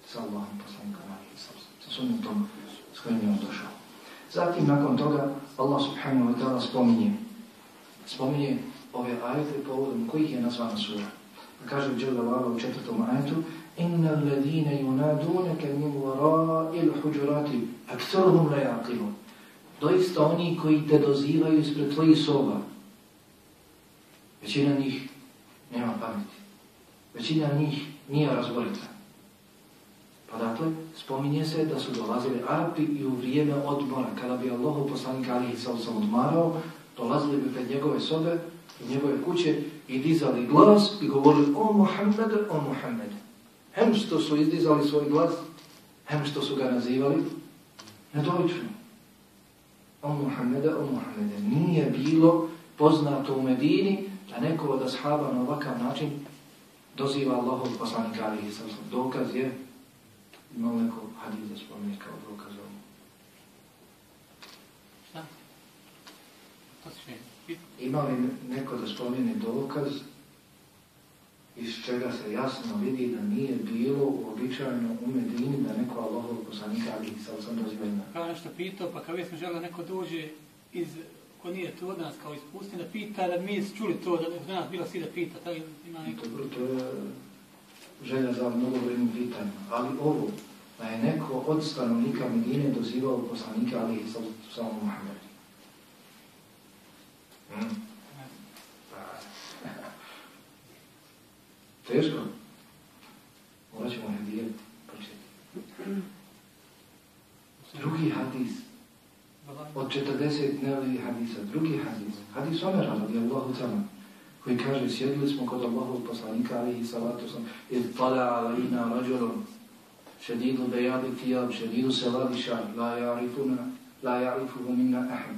S1: Sa Allahom poslanikom Ali sa, sa sunim tom s kojim je on došao. Zatim, nakon toga, Allah subhanahu wa ta'ala spominje, spominje ove ajete povodom kojih je nazvana sura. Pa kaže u Đelda u četvrtom ajetu, Inna alladine yunadunaka min wara'il al-hujurati aktharuhum la yaqilun doista oni koji te dozivaju ispred tvojih soba. Većina njih nema pameti. Većina njih nije razborita. Pa dakle, spominje se da su dolazili Arapi i u vrijeme odmora, kada bi Allah poslanik Alihi Salsa sam odmarao, dolazili bi pred njegove sobe, u njegove kuće i dizali glas i govorili o Muhammed, o Muhammed. Hem što su izdizali svoj glas, hem što su ga nazivali, nedolično o Muhammeda, o Muhammeda. Nije bilo poznato u Medini da neko od ashaba na ovakav način doziva Allahov poslanika alihi sallam. Dokaz je, imao neko hadis da spomeni kao dokaz ovom.
S3: Šta?
S1: Ima li neko da spomeni dokaz iz čega se jasno vidi da nije bilo uobičajeno u Medini da neko Allahov poslanika ali sa sam doziva ima.
S3: Kao nešto pitao, pa kao jesmo žele neko dođe iz, ko nije to od nas, kao iz pustina, pita da mi čuli to, da od nas bila svi da pita, tako ima neko.
S1: Dobro, to je želja za mnogo vrednim pitanjima, ali ovo, da je neko od stanovnika Medine dozivao poslanika ali sa samom Muhammedu. Hmm. Teško. Morat ćemo revijeliti, početi. Drugi hadis. Od 40 nevi hadisa. Drugi hadis. Hadis Omera, radi Allahu tamo. Koji kaže, sjedili smo kod Allahov poslanika, ali i salatu sam, i tala alina rađorom. Šedidu bejadi tijab, šedidu se ladiša, la jarifuna, la jarifuhu minna ahad.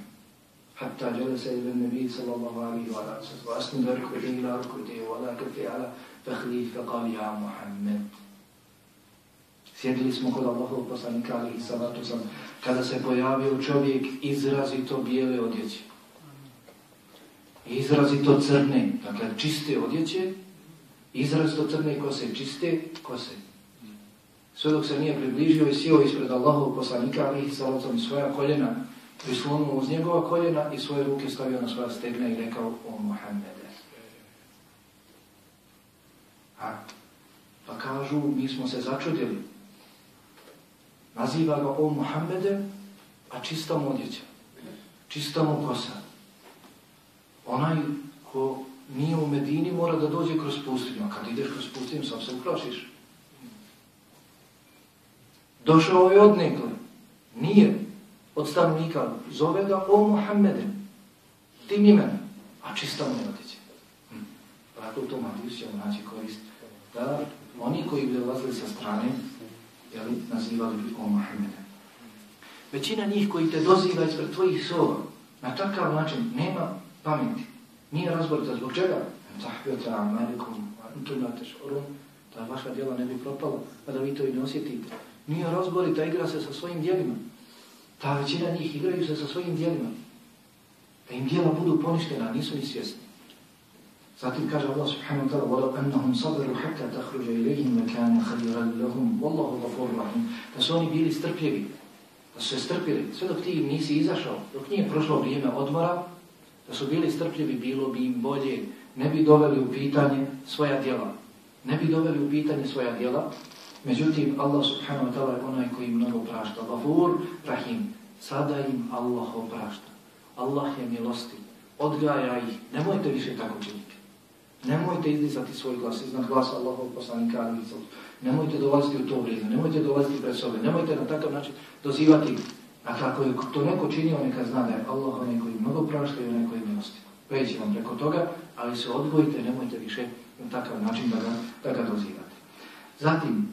S1: Hatta jale se ibn Nabi sallallahu alaihi wa sallam. Vasni berku ila ruku wa wala kafi ala فخذي فقال يا محمد Sjedili smo kod Allahov poslanika ali i salatu sam, kada se pojavio čovjek izrazito bijele odjeće. Izrazito crne, dakle čiste odjeće, izrazito crne kose, čiste kose. sve dok se nije približio i sjeo ispred Allahov poslanika, ali ih salacom svoja koljena, prislonuo uz njegova koljena i svoje ruke stavio na svoja stegna i rekao o Muhammede. A, pa kažu, mi smo se začudili. Naziva ga on Muhammede, a čistom mu odjeća, čista kosa. Onaj ko nije u Medini mora da dođe kroz pustinju, a kad ideš kroz pustinju sam se ukrošiš. Došao je od nekle, nije od stanovnika, zove ga o Muhammede, tim imenom, a čista mu je odjeća. Hm. Pa Tako u tom hadisu ćemo naći korist. Da, oni koji bi dolazili sa strane, jeli, nazivali bi o Muhammede. Većina njih koji te doziva ispred tvojih sova, na takav način nema pameti. Nije razborita zbog čega? Zahvjota, Amerikom, Antunateš, Orum, da vaša djela ne bi propala, pa da vi to i ne osjetite. Nije razborita, igra se sa svojim djelima. Ta većina njih igraju se sa svojim djelima. Da im djela budu poništena, nisu ni svjesni. Zatim kaže Allah subhanahu wa ta'ala وَلَوْ أَنَّهُمْ صَبَرُوا حَتَّى تَخْرُجَ إِلَيْهِمْ وَكَانَ خَيْرًا لَهُمْ وَاللَّهُ غَفُورٌ رَحِيمٌ Da su oni bili strpljivi, da su se strpili, sve dok ti nisi izašao, dok nije prošlo vrijeme odmora, da su bili strpljivi, bilo bi im bolje, ne bi doveli u pitanje svoja djela. Ne bi doveli u pitanje svoja djela, međutim, Allah subhanahu wa ta'ala je onaj koji mnogo prašta. Gafur, Rahim, sada im Allah oprašta. Allah je milosti, odgaja ih, nemojte više tako činiti. Nemojte izdizati svoj glas iznad glasa Allahov poslanika Ali Nemojte dolaziti u to vrijeme, nemojte dolaziti pred sobe, nemojte na takav način dozivati. A kako je to neko činio, neka zna da je Allah onaj koji mnogo prašta i onaj koji milosti. Preći vam preko toga, ali se odvojite, nemojte više na takav način da ga, da ga dozivate. Zatim,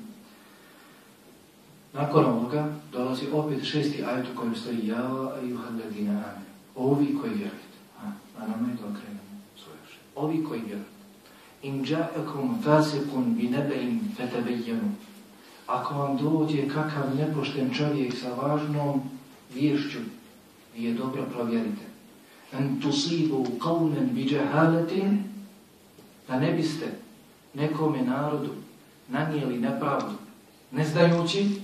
S1: nakon ovoga, dolazi opet šesti ajet u kojem stoji Ja i uhadledina Ame. Ovi koji vjerujete. A, a nama je to okrenemo svoje Ovi koji vjerujete in ja'akum fasiqun bi naba'in fatabayyanu. Ako vam dođe kakav nepošten čovjek sa važnom vješću vi je dobro provjerite. An tusibu qawman bi jahalatin da ne biste nekome narodu nanijeli nepravdu ne znajući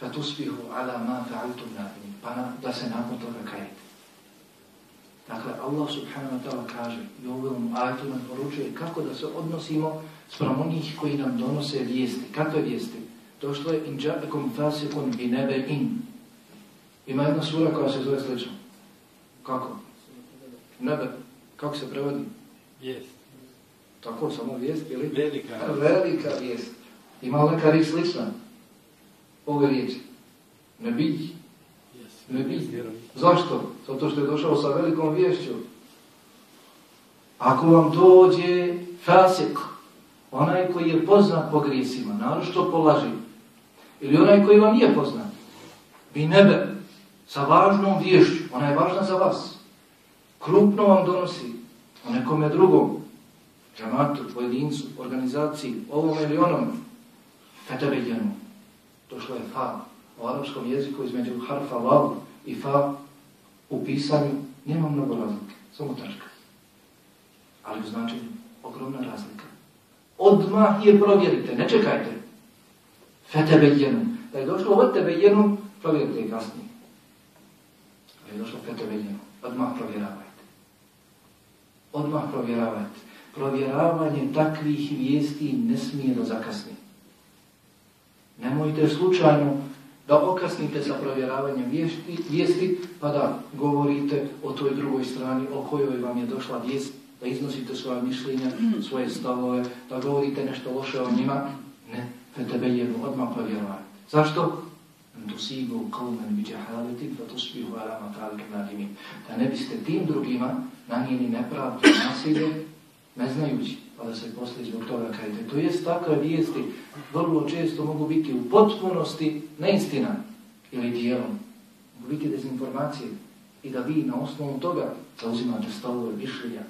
S1: fatusbihu ala ma fa'altum nafini pa na, da se nakon toga kajete Dakle, Allah subhanahu wa ta'ala kaže i ovom ajtu nam poručuje kako da se odnosimo sprem onih koji nam donose vijesti. Kakve vijesti? Došlo je in ja'akum fasikun bi nebe in. Ima jedna sura koja se zove slično. Kako? Nebe. Kako se prevodi?
S4: Vijest.
S1: Tako, samo vijest, ili?
S4: Velika.
S1: Velika vijest. Ima neka riječ slična. Ove riječi. Ne bi. Zašto? Zato što je došao sa velikom vješću. Ako vam dođe fasik, onaj koji je poznat po grijesima, narošto polaži, ili onaj koji vam nije poznat, bi nebe, sa važnom vješću, ona je važna za vas, krupno vam donosi o nekome drugom, džamatu, pojedincu, organizaciji, ovom ili onom, fetebejenu, došlo je fa, u arapskom jeziku između harfa vav i fa u pisanju nema mnogo razlike, samo tačka. Ali u značenju ogromna razlika. Odmah je provjerite, ne čekajte. Fetebe jednom. Da je došlo od tebe jednom, provjerite i kasnije. Da je došlo fetebe jednom, odmah provjeravajte. Odmah provjeravajte. Provjeravanje takvih vijesti ne smije da zakasni. Nemojte slučajno da okasnite sa provjeravanjem vijesti, vijesti, pa da govorite o toj drugoj strani o kojoj vam je došla vijest, da iznosite svoje mišljenja, svoje stavove, da govorite nešto loše o njima, ne, fe tebe jednu odmah provjerovati. Zašto? Tusibu kaumen bi džahaletim, fa tusbihu alama talikim nadimim. Da ne biste tim drugima nanijeli nepravdu nasilje, ne znajući pa da se posle zbog toga kajete. To jest takve vijesti vrlo često mogu biti u potpunosti neistina ili dijelom. Mogu biti dezinformacije i da vi na osnovu toga zauzimate stavove, mišljenja,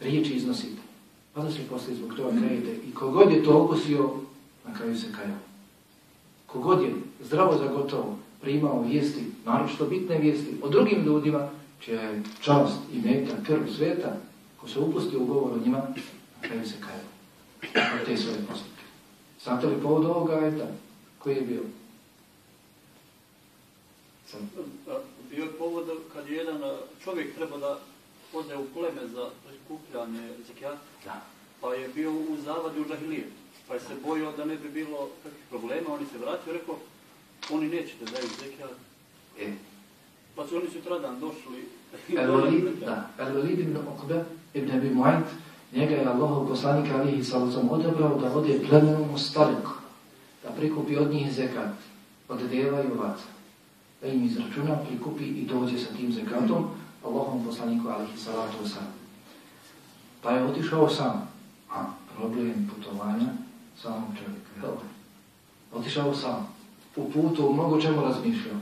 S1: riječi iznosite. Pa da se posle zbog toga kajete. I kogod je to okusio, na kraju se kajao. Kogod je zdravo zagotovo primao vijesti, naročito bitne vijesti o drugim ljudima, čija je čast i meta, krv sveta, ko se upusti u govor o njima, kraju se kajao. Od te svoje postupke. Znate li povod ovoga ajeta? Koji je bio? Sam.
S6: Bio je povod kad je jedan čovjek treba da ode u pleme za prikupljanje zekijata,
S1: Da.
S6: pa je bio u zavadi u džahilije. Pa je se bojio da ne bi bilo kakvih problema, oni se vratio i rekao, oni neće da daju zekijat.
S1: E,
S6: Pa su oni sutradan došli.
S1: Al-Walid, da, Al-Walid ibn Uqba ibn Abi Mu'ayt, njega je Allahov poslanik alihi sallam odabrao da ode plemenom u Stalik, da prikupi od njih zekat, od deva i ovaca. Da im izračuna, prikupi i dođe sa tim zekatom, Allahom poslaniku alihi salatu wasallam. Pa je otišao sam, a problem putovanja samog čovjeka, jel? Otišao sam, u putu mnogo čemu razmišljao.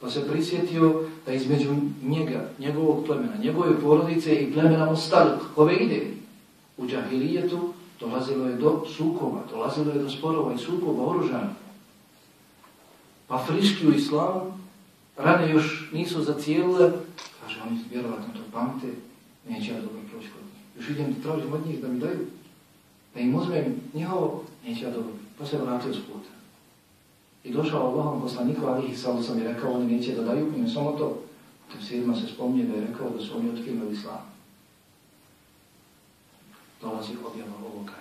S1: Pa se prisjetio da između njega, njegovog plemena, njegove porodice i plemena Mostaluk, kove ide u džahilijetu, dolazilo je do sukoba, dolazilo je do sporova i sukoba oružana. Pa friški u islamu, rane još nisu zacijelile, kaže, oni vjerovatno to pamte, neće ja dobro proći kod njih. Još idem da tražim od njih da mi daju, da im uzmem njihovo, neće ja dobro. Pa se vratio s puta. I došao Allahom poslaniku, ali ih sam sam je rekao, oni neće da daju, im ne samo to. U tefsirima se spominje da je rekao da su oni otkrili islam. Dolazi objava ovoga.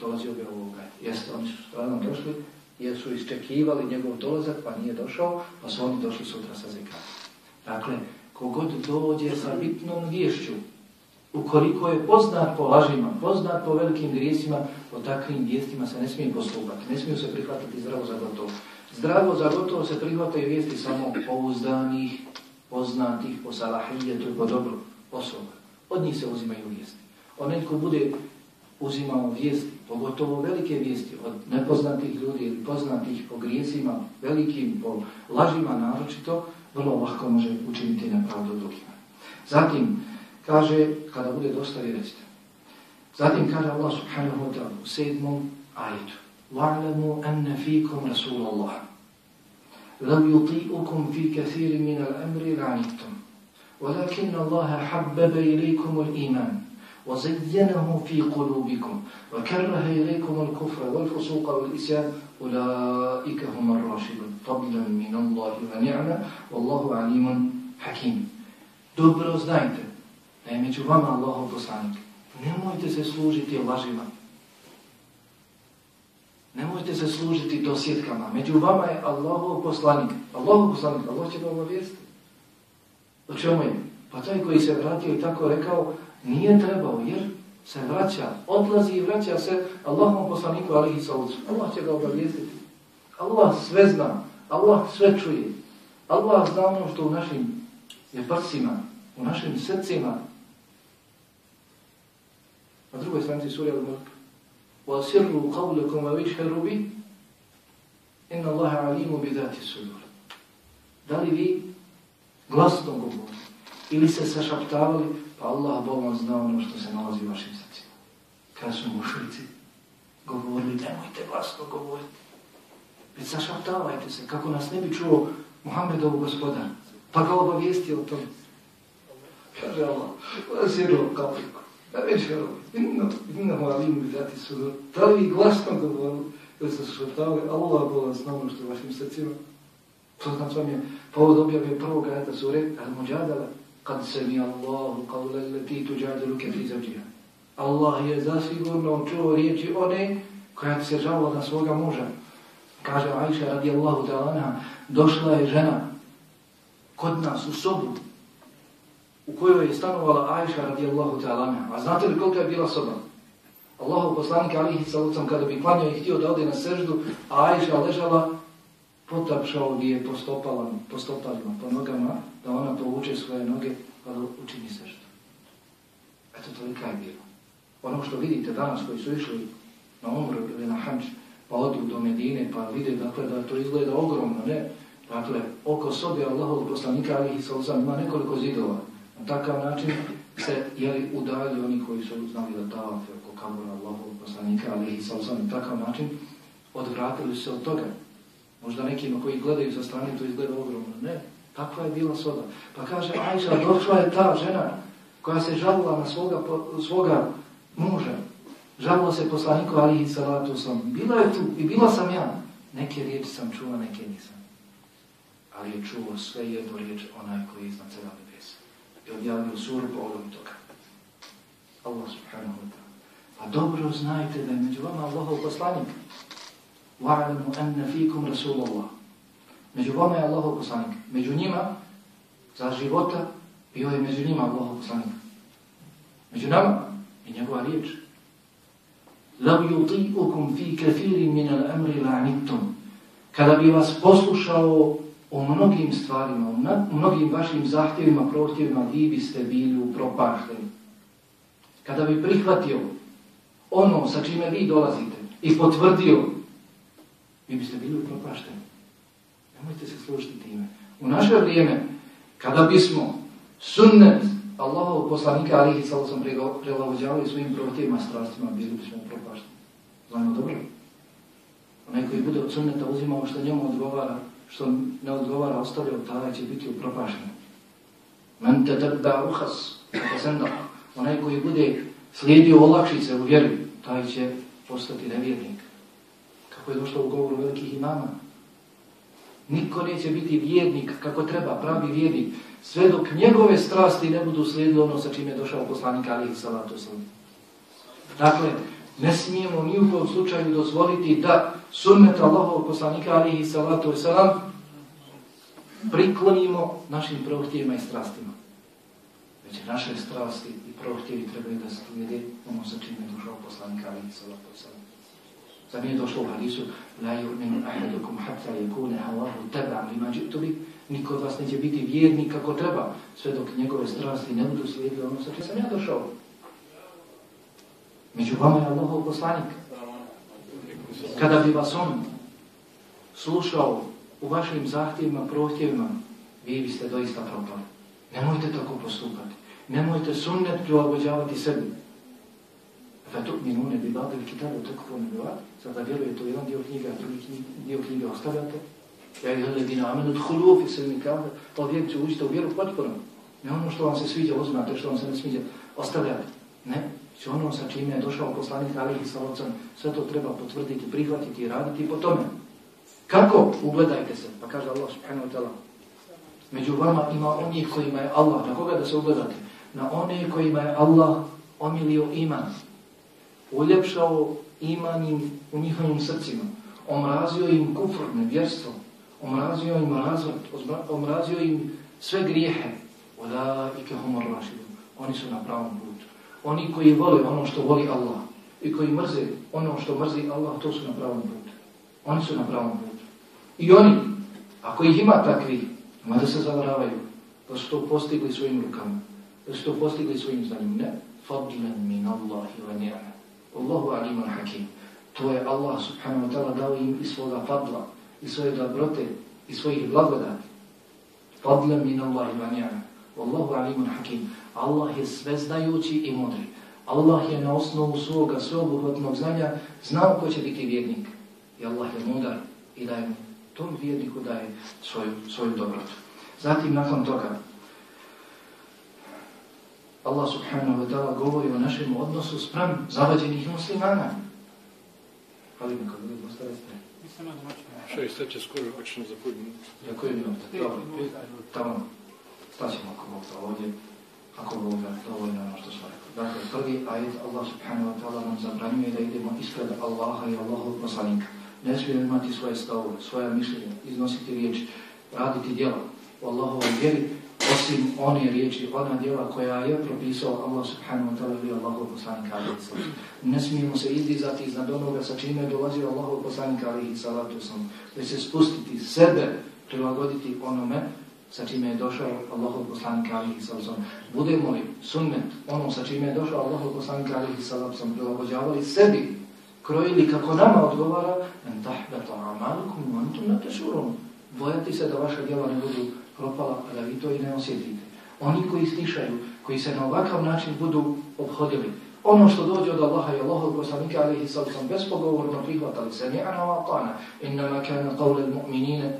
S1: Dolazi objava ovoga. Jeste, oni su stvarno došli, jer su isčekivali njegov dolazak, pa nije došao, pa su oni došli sutra sa zekatom. Dakle, kogod dođe sa bitnom vješću, ukoliko je poznat po lažima, poznat po velikim grijesima, po takvim vijestima se ne smije postupati, ne smiju se prihvatiti zdravo za gotovo. Zdravo za gotovo se prihvataju vijesti samo pouzdanih, poznatih, po salahijetu i po dobru osoba. Od njih se uzimaju vijesti. Onaj ko bude uzimao vijesti, pogotovo velike vijesti od nepoznatih ljudi ili poznatih po grijesima, velikim po lažima naročito, vrlo lahko može učiniti nepravdu drugima. Zatim, kaže, kada bude dosta vi recite. Zatim kaže Allah subhanahu wa ta'ala u sedmom ajetu. وَعْلَمُوا أَنَّ فِيكُمْ رَسُولَ اللَّهِ لَوْ يُطِيئُكُمْ فِي كَثِيرٍ مِنَ الْأَمْرِ لَعْنِتُمْ وَلَكِنَّ اللَّهَ حَبَّبَ إِلَيْكُمُ الْإِيمَانِ وَزَيَّنَهُ فِي قُلُوبِكُمْ وَكَرَّهَ إِلَيْكُمُ الْكُفْرَ وَالْفُسُوقَ وَالْإِسْيَانَ أُولَئِكَ هُمُ الرَّاشِدُونَ فَضْلًا مِنَ اللَّهِ وَنِعْمَةً وَاللَّهُ عَلِيمٌ حَكِيمٌ Dobro znajte da je među vama Allahov poslanik. Nemojte se služiti lažima. Nemojte se služiti dosjetkama. Među vama je Allahov poslanik. Allahov poslanik, Allah će ga obavijesti. O čemu je? Pa taj koji se vratio i tako rekao, nije trebao, jer se vraća, odlazi i vraća se Allahom poslaniku, alihi sallucu. Allah će ga obavijestiti. Allah sve zna. Allah sve čuje. Allah zna ono što u našim je prsima, u našim srcima. Na drugoj stranici suri Al-Mulk. وَسِرُّوا قَوْلَكُمْ وَوِشْهَرُوا بِي إِنَّ اللَّهَ عَلِيمُ بِذَاتِ السُّدُورِ Da li vi glasno govorili ili se sašaptavali, pa Allah Boga zna ono što se nalazi u vašim srcima. Kad su mušlici govorili, nemojte glasno govoriti. Već zašaptavajte se, kako nas ne bi čuo Muhammedov gospodar. Pa ga obavijesti o tom. Kaže Allah, siru kapliku. Ja već je inno, inno alim bi dati sudur. Da li glasno govorili, jer se zašaptavali, Allah Boga zna ono što u vašim srcima. To znači vam je povod objave prvog ajeta sure Al-Mujadala. Kad se mi Allahu qawla allati tujadiluke fi zawjiha. Allah je zasigurno čuo riječi one koja se žalila na svoga muža. Kaže Aisha radijallahu ta'ala došla je žena kod nas u sobu u kojoj je stanovala Aisha radijallahu ta'ala. A znate li kolika je bila soba? Allahu poslanik alihi salucam kada bi klanio i htio da ode na seždu, a Ajša ležala potapšao bi je po stopalama, po stopalima, po nogama, da ona povuče svoje noge pa da učini sve što. Eto, tolika je bilo. Ono što vidite danas koji su išli na umru ili na hanč, pa odu do Medine, pa vide dakle, da to izgleda ogromno, ne? Dakle, oko sobe Allahov poslanika alihi sallam ima nekoliko zidova. Na takav način se jeli, udalji oni koji su znali da tavafe oko kabura Allahov poslanika alihi sallam. Na takav način odvratili se od toga. Možda nekima koji gledaju sa strane to izgleda ogromno. Ne, takva je bila soda. Pa kaže Ajša, došla je ta žena koja se žalila na svoga, svoga muža. Žalilo se poslaniku alihi salatu sam. Bila je tu i bila sam ja. Neke riječi sam čula, neke nisam. Ali je čuo sve jednu riječ onaj koji je iznad cela nebesa. I objavio suru povodom toga. Allah subhanahu wa ta'ala. A dobro znajte da je među vama Allahov poslanik. Wa'alamu anna fikum Rasulullah. Među vama je Allahov poslanik. Među njima, za života, bio je među njima Allahov poslanik. Među nama je njegova riječ. لَوْ يُطِيءُكُمْ فِي كَثِيرٍ مِنَ الْأَمْرِ لَعْنِتُمْ Kada bi vas poslušao o mnogim stvarima, u mnogim vašim zahtjevima, prohtjevima, vi biste bili upropašteni. Kada bi prihvatio ono sa čime vi dolazite i potvrdio, vi biste bili upropašteni. Nemojte se služiti time. U naše vrijeme, kada bismo sunnet Allahov poslanika alihi sallahu sam prelavođavali svojim protivima strastima, bili bismo upropašteni. Znamo dobro? Onaj koji bude od sunneta uzimao što njemu odgovara, što ne odgovara, ostavljao, tada će biti upropašten. Men te tebda uhas, kako da, onaj koji bude slijedio olakšice u vjeru, taj će postati nevjernik. Kako je došlo u govoru velikih imama? Niko neće biti vjernik kako treba, pravi vjernik, sve dok njegove strasti ne budu slijedili ono sa čime je došao poslanik Ali Salatu Salam. Dakle, ne smijemo ni u kojem slučaju dozvoliti da sunnet Allahov poslanika Ali Salatu Salam priklonimo našim prohtjevima i strastima. Već naše strasti i prohtjevi trebaju da slijede ono sa čime je došao poslanik Ali Salatu Salam. Zad nije došlo u hadisu La yu'minu ahadukum hatta yakuna hawahu tab'an lima ji'tu bi Niko od vas neće biti vjernik kako treba, sve dok njegove strasti ne budu slijedili ono sa sam ja došao. Među vama je Allahov poslanik. Kada bi vas on slušao u vašim zahtjevima, prohtjevima, vi biste doista propali. Nemojte tako postupati. Nemojte sunnet prilagođavati sebi. Fa tu minune bi badili kitabu tako po. Sada vjerujete u jedan dio knjiga, drugi dio knjiga ostavljate. Ja ih ledina amenu dhulu fi silmi kafe, pa vjerci uđite u vjeru potpuno. Ne ono što vam se sviđa uzmate, što vam se ne sviđa ostavljate. Ne, sve ono sa čime je došao poslanik Alihi i sve to treba potvrditi, prihvatiti i raditi po tome. Kako? Ugledajte se. Pa kaže Allah subhanahu wa ta'ala. Među vama ima onih kojima je Allah. Na koga da se ugledate? Na one kojima je Allah omilio iman. Uljepšao imanim u njihovim srcima. Omrazio im kufr, nevjerstvo omrazio im razvrat, omrazio im sve grijehe. Oda i kehumar rašidu. Oni su na pravom putu. Oni koji vole ono što voli Allah i koji mrze ono što mrzi Allah, to su na pravom putu. Oni su na pravom putu. I oni, ako ih ima takvi, mada se zavaravaju, da su to postigli svojim rukama, da su to postigli svojim znanjem. Ne, fadlan min Allahi wa ni'ma. Allahu aliman hakim. To je Allah subhanahu wa ta'ala dao im iz svoga fadla, i svoje dobrote i svojih blagodati. Fadla min Allahi wa vanjana. Wallahu alimun hakim. Allah je sveznajući i mudri. Allah je na osnovu svoga sveobuhvatnog znanja znao ko će biti vjernik. I Allah je mudar i daje mu tom vjerniku daje svoju, svoju dobrotu. Zatim nakon toga Allah subhanahu wa ta'ala govori o našem odnosu sprem zavađenih muslimana. Ali mi kako bi postavili sprem. Nisam
S5: Šest, sad će skoro očno za put minuta.
S1: Za koju minuta? Dobro, tamo. Staćemo ako Bog da ovdje. Ako Bog da dovoljno ono što smo rekli. Dakle, prvi ajet Allah subhanahu wa ta'ala nam zabranjuje da idemo ispred Allaha i Allahov poslanika. Ne smijemo imati svoje stavove, svoje mišljenje, iznositi riječi, raditi djela u Allahovom vjeri, osim one riječi, ona djela koja je propisao Allah subhanahu wa ta'ala ili Allahov poslanika alihi sallatu. Ne smijemo se izdizati iznad onoga sa čime je dolazio Allahov poslanika alihi salatu sam, već se spustiti sebe, prilagoditi onome sa čime je došao Allahov poslanika alihi sallatu sam. Budemo li sunnet ono sa čime je došao Allahov poslanika alihi sallatu sam, prilagođavali sebi, krojili kako nama odgovara, en tahbeta amalukum, antum na tešurom. Bojati se da vaša djela ne budu propala, a da vi to i ne osjetite. Oni koji stišaju, koji se na ovakav način budu obhodili, ono što dođe od Allaha i Allahov poslanika, ali ih sad bez bespogovorno prihvatali, se ni'ana wa ta'ana, innama kana qawla al-mu'minina,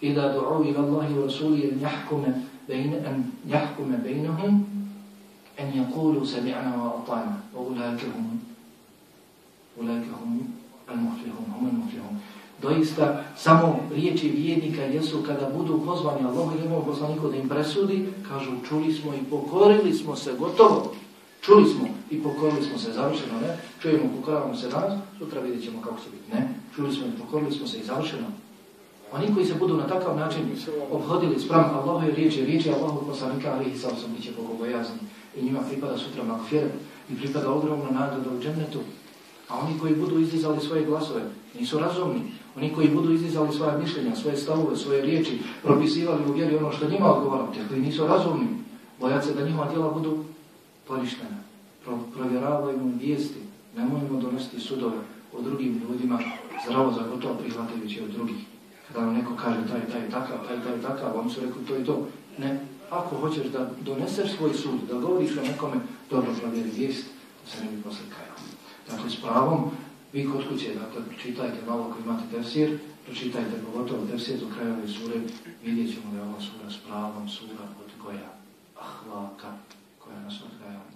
S1: idha du'u ila Allahi wa rasuli an jahkume bejne, an jahkume bejnahum, an jakulu se wa ta'ana, wa ulake hum uleke hum al-muflihun, hum al-muflihun. Doista, samo riječi vijednika jesu kada budu pozvani Allah i njegovom poslaniku da im presudi, kažu čuli smo i pokorili smo se, gotovo. Čuli smo i pokorili smo se, završeno, ne? Čujemo, pokoravamo se danas, sutra vidjet ćemo kako će biti, ne? Čuli smo i pokorili smo se i završeno. Oni koji se budu na takav način obhodili sprem Allahove riječi, riječi Allahov poslanika, ali i sam sam biće bogobojazni. I njima pripada sutra makfir i pripada ogromna nagrada u džennetu. A oni koji budu izdizali svoje glasove, nisu razumni. Oni koji budu izizali svoje mišljenja, svoje stavove, svoje riječi, propisivali u vjeri ono što njima odgovara, te koji nisu razumni, bojat se da njima djela budu poništene. Pro, provjeravajmo vijesti, nemojmo donosti sudove o drugim ljudima, zdravo za gotovo prihvatajući od drugih. Kada vam neko kaže taj, taj, takav, taj, taj, takav, vam su rekli to i to. Ne, ako hoćeš da doneseš svoj sud, da govoriš o nekome, dobro provjeri vijest, da se ne bi poslikajao. Dakle, s pravom, vi kod kuće, dakle, čitajte malo ako imate tefsir, pročitajte pogotovo tefsir do kraja ove sure, vidjet ćemo da je ova sura s pravom, sura od koja ahlaka, koja nas odgaja.